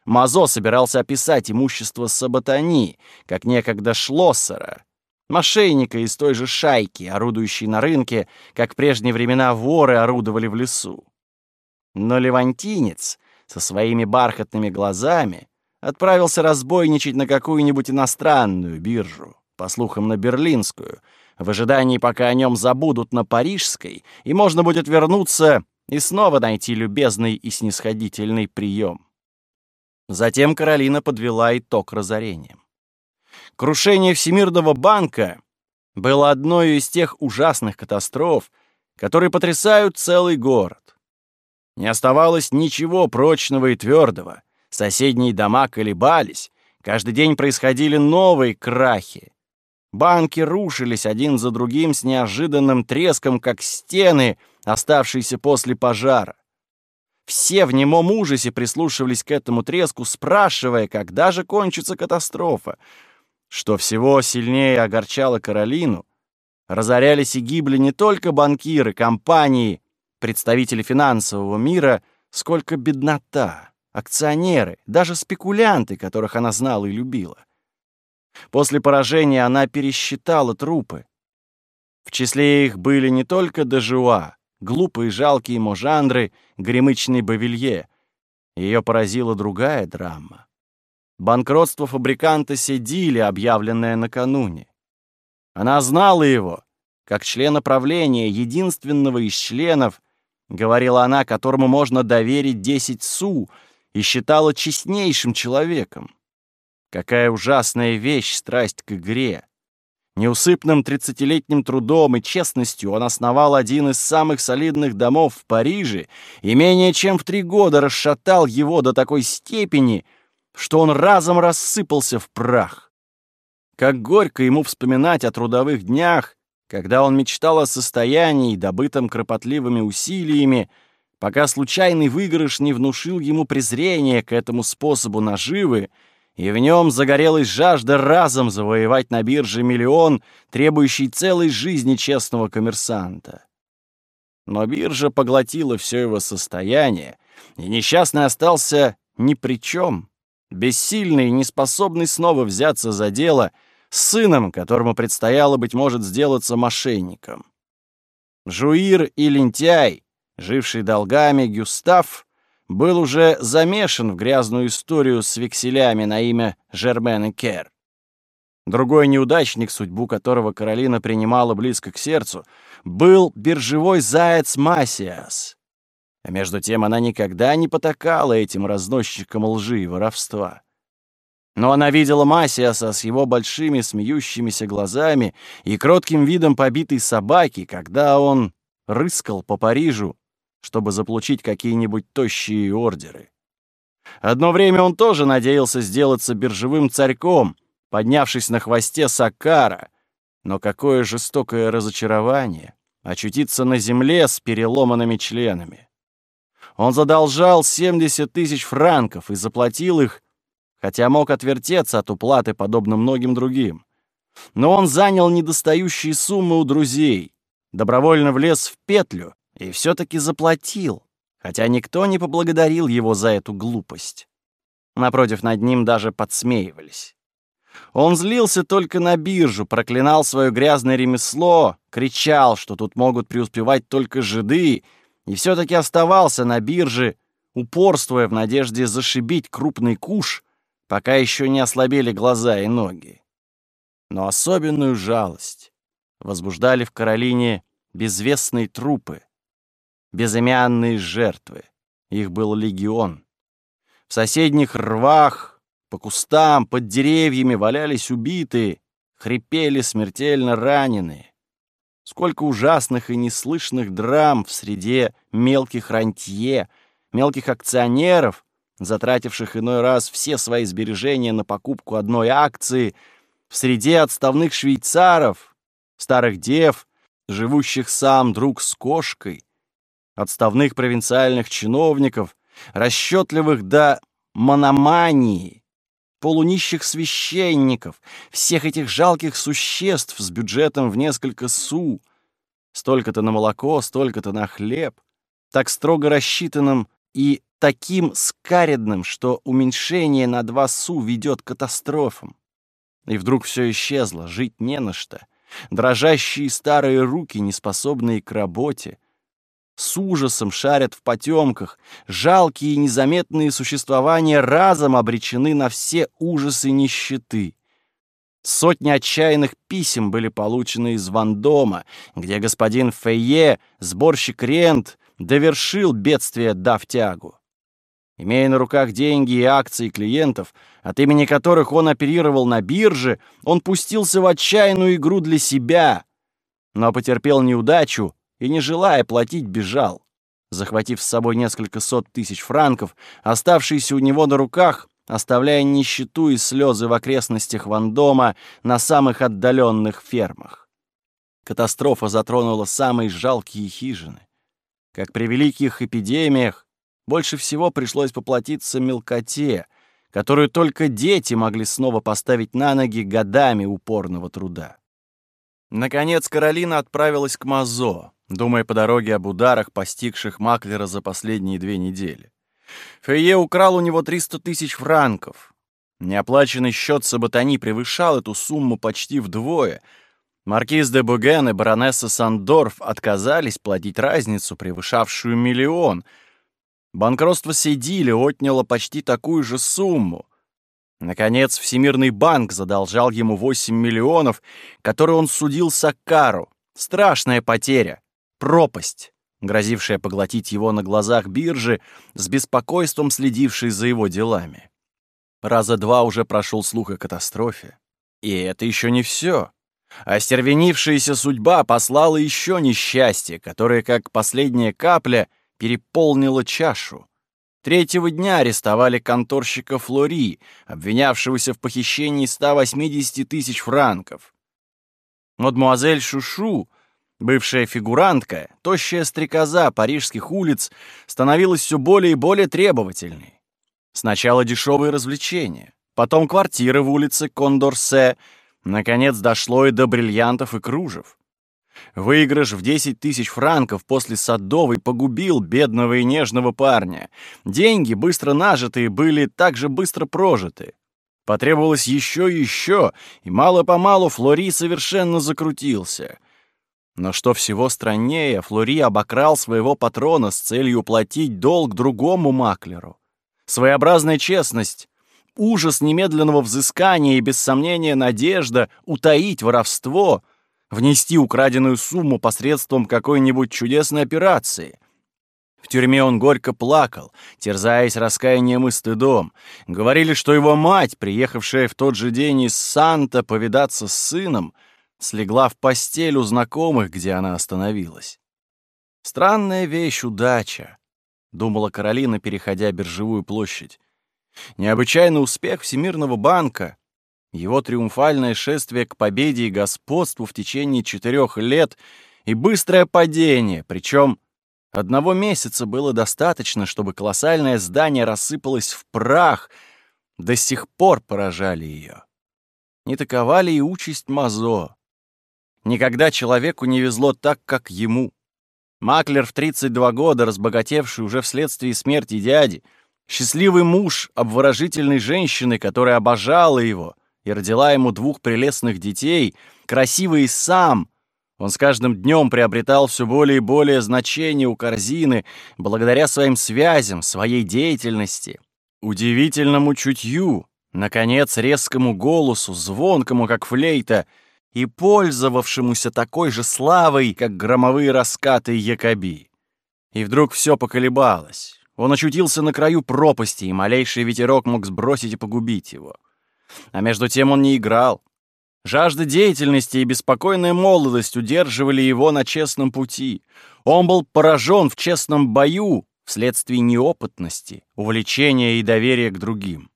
Мазо собирался описать имущество Саботани, как некогда Шлоссера, Мошенника из той же шайки, орудующей на рынке, как в прежние времена воры орудовали в лесу. Но левантинец со своими бархатными глазами отправился разбойничать на какую-нибудь иностранную биржу, по слухам на берлинскую, в ожидании, пока о нем забудут на парижской, и можно будет вернуться и снова найти любезный и снисходительный прием. Затем Каролина подвела итог разорением. Крушение Всемирного банка было одной из тех ужасных катастроф, которые потрясают целый город. Не оставалось ничего прочного и твердого. Соседние дома колебались, каждый день происходили новые крахи. Банки рушились один за другим с неожиданным треском, как стены, оставшиеся после пожара. Все в немом ужасе прислушивались к этому треску, спрашивая, когда же кончится катастрофа. Что всего сильнее огорчало Каролину, разорялись и гибли не только банкиры, компании, представители финансового мира, сколько беднота, акционеры, даже спекулянты, которых она знала и любила. После поражения она пересчитала трупы. В числе их были не только Дежуа, глупые жалкие можандры, гремычный Бавилье. Ее поразила другая драма. Банкротство фабриканта Седили, объявленное накануне. Она знала его, как члена правления, единственного из членов, говорила она, которому можно доверить 10 су, и считала честнейшим человеком. Какая ужасная вещь страсть к игре. Неусыпным тридцатилетним трудом и честностью он основал один из самых солидных домов в Париже и менее чем в три года расшатал его до такой степени — что он разом рассыпался в прах. Как горько ему вспоминать о трудовых днях, когда он мечтал о состоянии, добытом кропотливыми усилиями, пока случайный выигрыш не внушил ему презрение к этому способу наживы, и в нем загорелась жажда разом завоевать на бирже миллион, требующий целой жизни честного коммерсанта. Но биржа поглотила все его состояние, и несчастный остался ни при чем бессильный и неспособный снова взяться за дело, с сыном, которому предстояло, быть может, сделаться мошенником. Жуир и лентяй, живший долгами Гюстав, был уже замешан в грязную историю с векселями на имя Жермен Кер. Другой неудачник, судьбу которого Каролина принимала близко к сердцу, был биржевой заяц Масиас, а между тем она никогда не потакала этим разносчикам лжи и воровства. Но она видела Масиаса с его большими смеющимися глазами и кротким видом побитой собаки, когда он рыскал по Парижу, чтобы заполучить какие-нибудь тощие ордеры. Одно время он тоже надеялся сделаться биржевым царьком, поднявшись на хвосте Сакара, но какое жестокое разочарование! очутиться на земле с переломанными членами. Он задолжал 70 тысяч франков и заплатил их, хотя мог отвертеться от уплаты, подобно многим другим. Но он занял недостающие суммы у друзей, добровольно влез в петлю и все-таки заплатил, хотя никто не поблагодарил его за эту глупость. Напротив, над ним даже подсмеивались. Он злился только на биржу, проклинал свое грязное ремесло, кричал, что тут могут преуспевать только жиды, и все-таки оставался на бирже, упорствуя в надежде зашибить крупный куш, пока еще не ослабели глаза и ноги. Но особенную жалость возбуждали в Каролине безвестные трупы, безымянные жертвы. Их был легион. В соседних рвах, по кустам, под деревьями валялись убитые, хрипели смертельно раненые. Сколько ужасных и неслышных драм в среде мелких рантье, мелких акционеров, затративших иной раз все свои сбережения на покупку одной акции, в среде отставных швейцаров, старых дев, живущих сам друг с кошкой, отставных провинциальных чиновников, расчетливых до мономании, полунищих священников, всех этих жалких существ с бюджетом в несколько су, столько-то на молоко, столько-то на хлеб, так строго рассчитанным и таким скаредным, что уменьшение на два су ведет к катастрофам. И вдруг все исчезло, жить не на что. Дрожащие старые руки, неспособные к работе, с ужасом шарят в потемках, жалкие и незаметные существования разом обречены на все ужасы нищеты. Сотни отчаянных писем были получены из Вандома, где господин Фейе, сборщик рент, довершил бедствие, дав тягу. Имея на руках деньги и акции клиентов, от имени которых он оперировал на бирже, он пустился в отчаянную игру для себя, но потерпел неудачу и, не желая платить, бежал. Захватив с собой несколько сот тысяч франков, оставшиеся у него на руках, оставляя нищету и слезы в окрестностях Вандома на самых отдаленных фермах. Катастрофа затронула самые жалкие хижины. Как при великих эпидемиях, больше всего пришлось поплатиться мелкоте, которую только дети могли снова поставить на ноги годами упорного труда. Наконец Каролина отправилась к Мазо, думая по дороге об ударах, постигших Маклера за последние две недели. Фейе украл у него 300 тысяч франков. Неоплаченный счет Саботани превышал эту сумму почти вдвое. Маркиз де Буген и баронесса Сандорф отказались платить разницу, превышавшую миллион. Банкротство Седили отняло почти такую же сумму. Наконец, Всемирный банк задолжал ему 8 миллионов, которые он судил Саккару. Страшная потеря пропасть, грозившая поглотить его на глазах биржи, с беспокойством следившей за его делами. Раза два уже прошел слух о катастрофе. И это еще не все. Остервенившаяся судьба послала еще несчастье, которое, как последняя капля, переполнило чашу. Третьего дня арестовали конторщика Флори, обвинявшегося в похищении 180 тысяч франков. Мадмуазель Шушу, Бывшая фигурантка, тощая стрекоза парижских улиц, становилась все более и более требовательной. Сначала дешевые развлечения, потом квартиры в улице Кондорсе, наконец дошло и до бриллиантов и кружев. Выигрыш в 10 тысяч франков после Садовой погубил бедного и нежного парня. Деньги, быстро нажитые, были также быстро прожиты. Потребовалось еще и еще, и мало-помалу Флори совершенно закрутился — но что всего страннее, Флори обокрал своего патрона с целью платить долг другому маклеру. Своеобразная честность, ужас немедленного взыскания и, без сомнения, надежда утаить воровство, внести украденную сумму посредством какой-нибудь чудесной операции. В тюрьме он горько плакал, терзаясь раскаянием и стыдом. Говорили, что его мать, приехавшая в тот же день из Санта повидаться с сыном, — слегла в постель у знакомых, где она остановилась. «Странная вещь — удача», — думала Каролина, переходя биржевую площадь. «Необычайный успех Всемирного банка, его триумфальное шествие к победе и господству в течение четырех лет и быстрое падение, причем одного месяца было достаточно, чтобы колоссальное здание рассыпалось в прах, до сих пор поражали ее. Не такова ли и участь Мазо? Никогда человеку не везло так, как ему. Маклер в 32 года, разбогатевший уже вследствие смерти дяди, счастливый муж обворожительной женщины, которая обожала его и родила ему двух прелестных детей, красивый сам, он с каждым днем приобретал все более и более значение у корзины благодаря своим связям, своей деятельности, удивительному чутью, наконец, резкому голосу, звонкому, как флейта, и пользовавшемуся такой же славой, как громовые раскаты Якоби. И вдруг все поколебалось. Он очутился на краю пропасти, и малейший ветерок мог сбросить и погубить его. А между тем он не играл. Жажда деятельности и беспокойная молодость удерживали его на честном пути. Он был поражен в честном бою вследствие неопытности, увлечения и доверия к другим.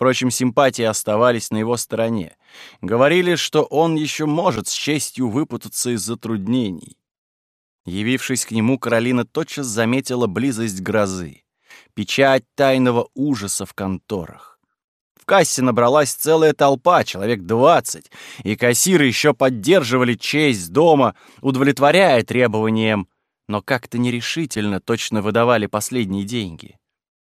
Впрочем, симпатии оставались на его стороне. Говорили, что он еще может с честью выпутаться из затруднений. Явившись к нему, Каролина тотчас заметила близость грозы, печать тайного ужаса в конторах. В кассе набралась целая толпа, человек двадцать, и кассиры еще поддерживали честь дома, удовлетворяя требованиям, но как-то нерешительно точно выдавали последние деньги.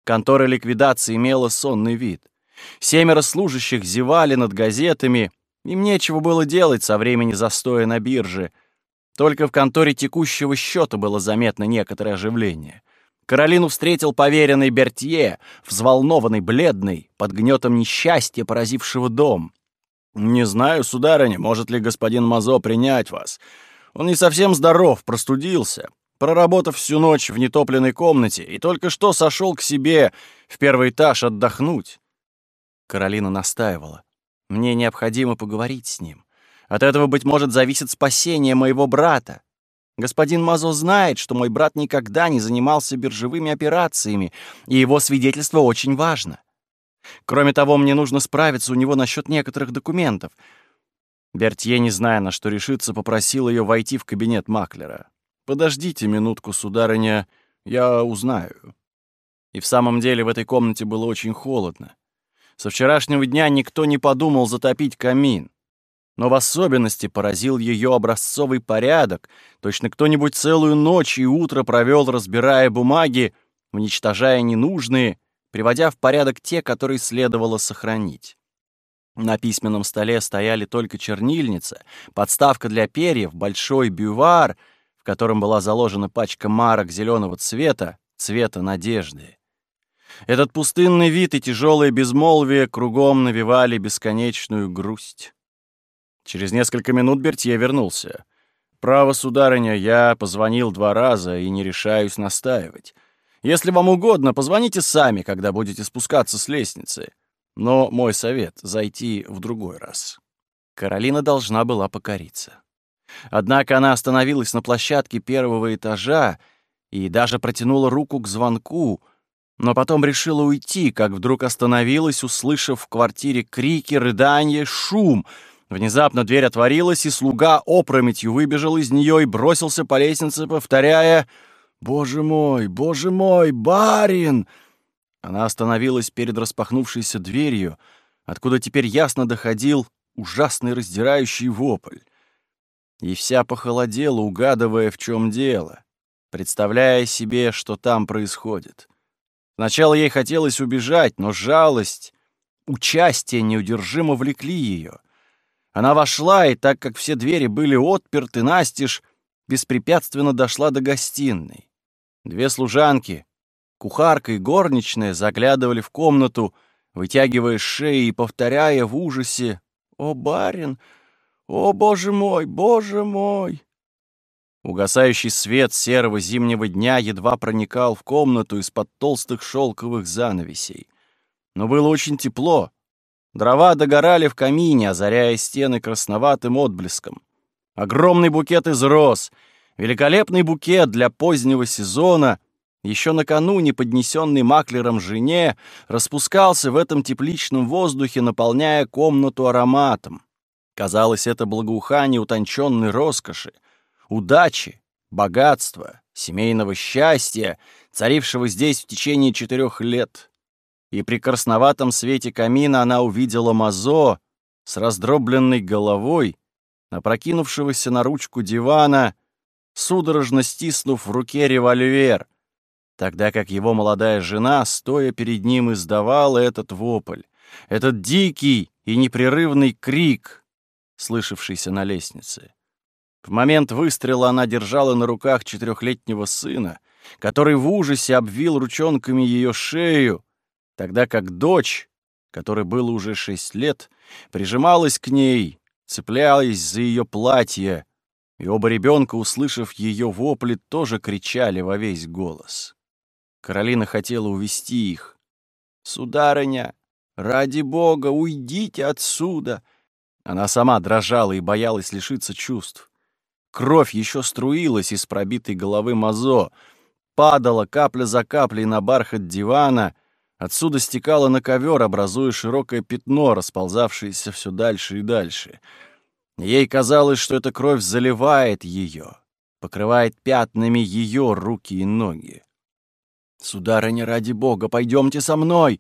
Контора ликвидации имела сонный вид — Семеро служащих зевали над газетами, им нечего было делать со времени застоя на бирже. Только в конторе текущего счета было заметно некоторое оживление. Каролину встретил поверенный Бертье, взволнованный, бледный, под гнетом несчастья, поразившего дом. «Не знаю, сударыня, может ли господин Мазо принять вас. Он не совсем здоров, простудился, проработав всю ночь в нетопленной комнате, и только что сошел к себе в первый этаж отдохнуть. Каролина настаивала. «Мне необходимо поговорить с ним. От этого, быть может, зависит спасение моего брата. Господин Мазо знает, что мой брат никогда не занимался биржевыми операциями, и его свидетельство очень важно. Кроме того, мне нужно справиться у него насчет некоторых документов». Бертье, не зная, на что решиться, попросил ее войти в кабинет Маклера. «Подождите минутку, сударыня, я узнаю». И в самом деле в этой комнате было очень холодно. Со вчерашнего дня никто не подумал затопить камин. Но в особенности поразил ее образцовый порядок. Точно кто-нибудь целую ночь и утро провел, разбирая бумаги, уничтожая ненужные, приводя в порядок те, которые следовало сохранить. На письменном столе стояли только чернильница, подставка для перьев, большой бювар, в котором была заложена пачка марок зеленого цвета, цвета надежды. Этот пустынный вид и тяжелое безмолвие кругом навевали бесконечную грусть. Через несколько минут Бертье вернулся. «Право, сударыня, я позвонил два раза и не решаюсь настаивать. Если вам угодно, позвоните сами, когда будете спускаться с лестницы. Но мой совет — зайти в другой раз». Каролина должна была покориться. Однако она остановилась на площадке первого этажа и даже протянула руку к звонку — но потом решила уйти, как вдруг остановилась, услышав в квартире крики, рыдания, шум. Внезапно дверь отворилась, и слуга опрометью выбежал из нее и бросился по лестнице, повторяя «Боже мой, боже мой, барин!» Она остановилась перед распахнувшейся дверью, откуда теперь ясно доходил ужасный раздирающий вопль. И вся похолодела, угадывая, в чем дело, представляя себе, что там происходит. Сначала ей хотелось убежать, но жалость, участие неудержимо влекли ее. Она вошла, и так как все двери были отперты, настежь беспрепятственно дошла до гостиной. Две служанки, кухарка и горничная, заглядывали в комнату, вытягивая шеи и повторяя в ужасе «О, барин! О, боже мой, боже мой!» Угасающий свет серого зимнего дня едва проникал в комнату из-под толстых шелковых занавесей. Но было очень тепло. Дрова догорали в камине, озаряя стены красноватым отблеском. Огромный букет из роз, великолепный букет для позднего сезона, еще накануне поднесенный маклером жене, распускался в этом тепличном воздухе, наполняя комнату ароматом. Казалось, это благоухание утонченной роскоши, удачи, богатства, семейного счастья, царившего здесь в течение четырех лет. И при красноватом свете камина она увидела Мазо с раздробленной головой, опрокинувшегося на ручку дивана, судорожно стиснув в руке револьвер, тогда как его молодая жена, стоя перед ним, издавала этот вопль, этот дикий и непрерывный крик, слышавшийся на лестнице. В момент выстрела она держала на руках четырехлетнего сына, который в ужасе обвил ручонками ее шею, тогда как дочь, которой было уже шесть лет, прижималась к ней, цеплялась за ее платье, и оба ребенка, услышав ее вопли, тоже кричали во весь голос. Каролина хотела увести их. «Сударыня, ради бога, уйдите отсюда!» Она сама дрожала и боялась лишиться чувств. Кровь еще струилась из пробитой головы Мазо, падала капля за каплей на бархат дивана, отсюда стекала на ковер, образуя широкое пятно, расползавшееся все дальше и дальше. Ей казалось, что эта кровь заливает ее, покрывает пятнами ее руки и ноги. «Сударыня, ради бога, пойдемте со мной!»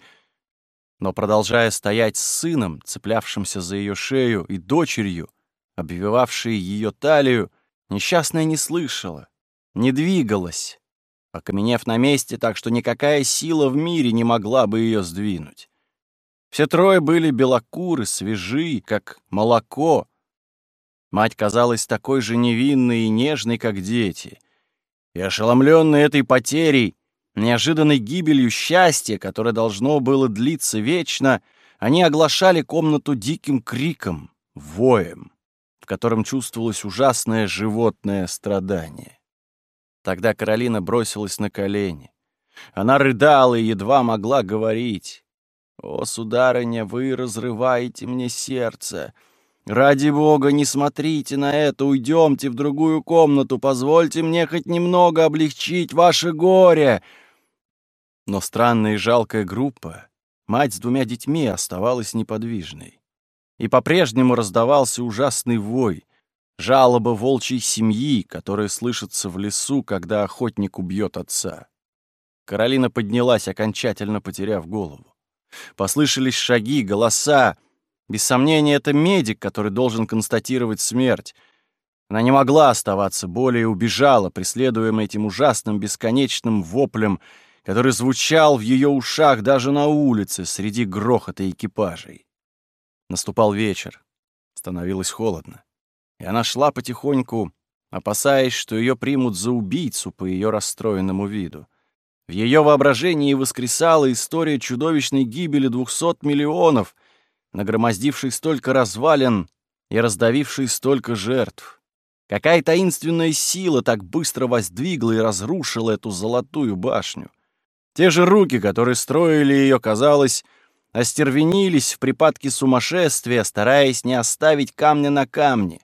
Но, продолжая стоять с сыном, цеплявшимся за ее шею, и дочерью, обвивавшей ее талию, Несчастная не слышала, не двигалась, окаменев на месте так, что никакая сила в мире не могла бы ее сдвинуть. Все трое были белокуры, свежи, как молоко. Мать казалась такой же невинной и нежной, как дети. И ошеломленные этой потерей, неожиданной гибелью счастья, которое должно было длиться вечно, они оглашали комнату диким криком, воем в котором чувствовалось ужасное животное страдание. Тогда Каролина бросилась на колени. Она рыдала и едва могла говорить. «О, сударыня, вы разрываете мне сердце! Ради бога, не смотрите на это, уйдемте в другую комнату, позвольте мне хоть немного облегчить ваше горе!» Но странная и жалкая группа, мать с двумя детьми, оставалась неподвижной и по-прежнему раздавался ужасный вой, жалоба волчьей семьи, которая слышится в лесу, когда охотник убьет отца. Каролина поднялась, окончательно потеряв голову. Послышались шаги, голоса. Без сомнения, это медик, который должен констатировать смерть. Она не могла оставаться более убежала, преследуемая этим ужасным бесконечным воплем, который звучал в ее ушах даже на улице среди грохота экипажей. Наступал вечер. Становилось холодно. И она шла потихоньку, опасаясь, что ее примут за убийцу по ее расстроенному виду. В ее воображении воскресала история чудовищной гибели двухсот миллионов, нагромоздившей столько развалин и раздавившей столько жертв. Какая таинственная сила так быстро воздвигла и разрушила эту золотую башню. Те же руки, которые строили ее, казалось, остервенились в припадке сумасшествия, стараясь не оставить камня на камне.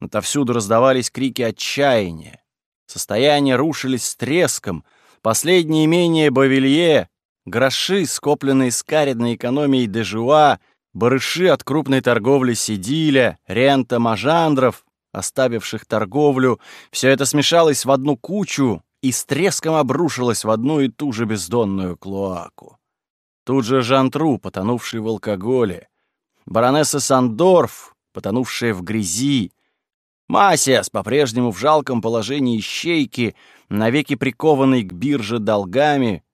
Отовсюду раздавались крики отчаяния. Состояния рушились с треском. Последнее имение Бавилье, гроши, скопленные с каридной экономией Дежуа, барыши от крупной торговли Сидиля, рента Мажандров, оставивших торговлю, все это смешалось в одну кучу и с треском обрушилось в одну и ту же бездонную клоаку. Тут же Жантру, потонувший в алкоголе. Баронесса Сандорф, потонувшая в грязи. Масиас, по-прежнему в жалком положении щейки, навеки прикованный к бирже долгами.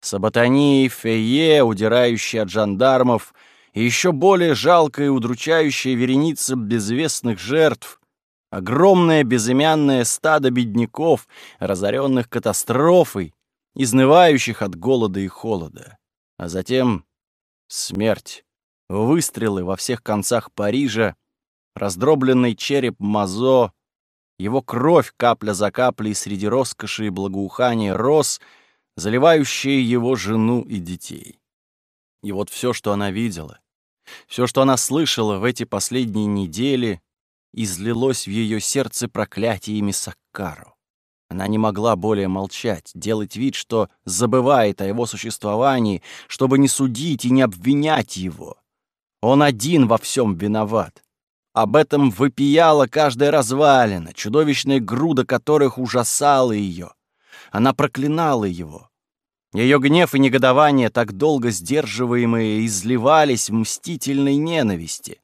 Саботани и Фейе, удирающие от жандармов, и еще более жалкая и удручающая вереница безвестных жертв. Огромное безымянное стадо бедняков, разоренных катастрофой, изнывающих от голода и холода. А затем смерть, выстрелы во всех концах Парижа, раздробленный череп Мазо, его кровь капля за каплей среди роскоши и благоухания роз, заливающие его жену и детей. И вот все, что она видела, все, что она слышала в эти последние недели, излилось в ее сердце проклятиями Саккару. Она не могла более молчать, делать вид, что забывает о его существовании, чтобы не судить и не обвинять его. Он один во всем виноват. об этом выпияла каждая развалина, чудовищная груда которых ужасала ее. Она проклинала его. Ее гнев и негодование, так долго сдерживаемые, изливались в мстительной ненависти.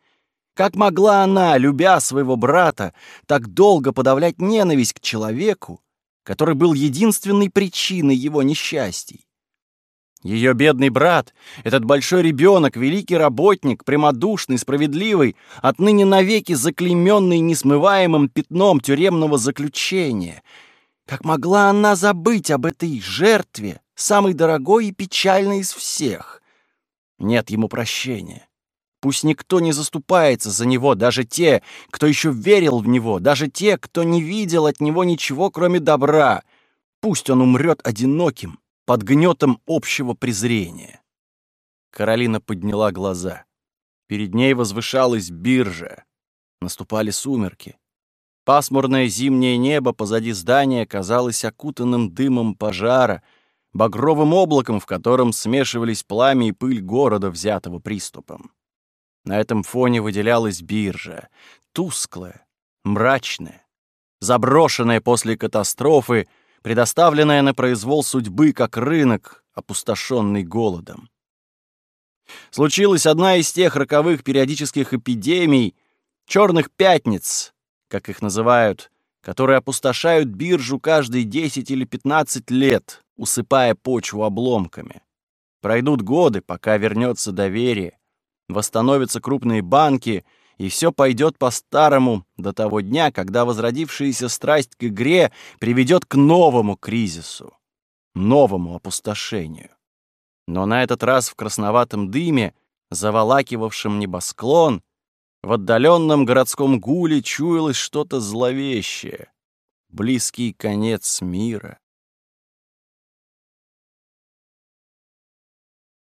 Как могла она, любя своего брата, так долго подавлять ненависть к человеку, который был единственной причиной его несчастий? Ее бедный брат, этот большой ребенок, великий работник, прямодушный, справедливый, отныне навеки заклейменный несмываемым пятном тюремного заключения. Как могла она забыть об этой жертве, самой дорогой и печальной из всех? Нет ему прощения. Пусть никто не заступается за него, даже те, кто еще верил в него, даже те, кто не видел от него ничего, кроме добра. Пусть он умрет одиноким, под гнетом общего презрения. Каролина подняла глаза. Перед ней возвышалась биржа. Наступали сумерки. Пасмурное зимнее небо позади здания казалось окутанным дымом пожара, багровым облаком, в котором смешивались пламя и пыль города, взятого приступом. На этом фоне выделялась биржа, тусклая, мрачная, заброшенная после катастрофы, предоставленная на произвол судьбы как рынок, опустошенный голодом. Случилась одна из тех роковых периодических эпидемий, черных пятниц, как их называют, которые опустошают биржу каждые 10 или 15 лет, усыпая почву обломками. Пройдут годы, пока вернется доверие, восстановятся крупные банки — и все пойдет по-старому до того дня, когда возродившаяся страсть к игре приведет к новому кризису, новому опустошению. Но на этот раз в красноватом дыме, заволакивавшем небосклон, в отдаленном городском гуле чуялось что-то зловещее, близкий конец мира.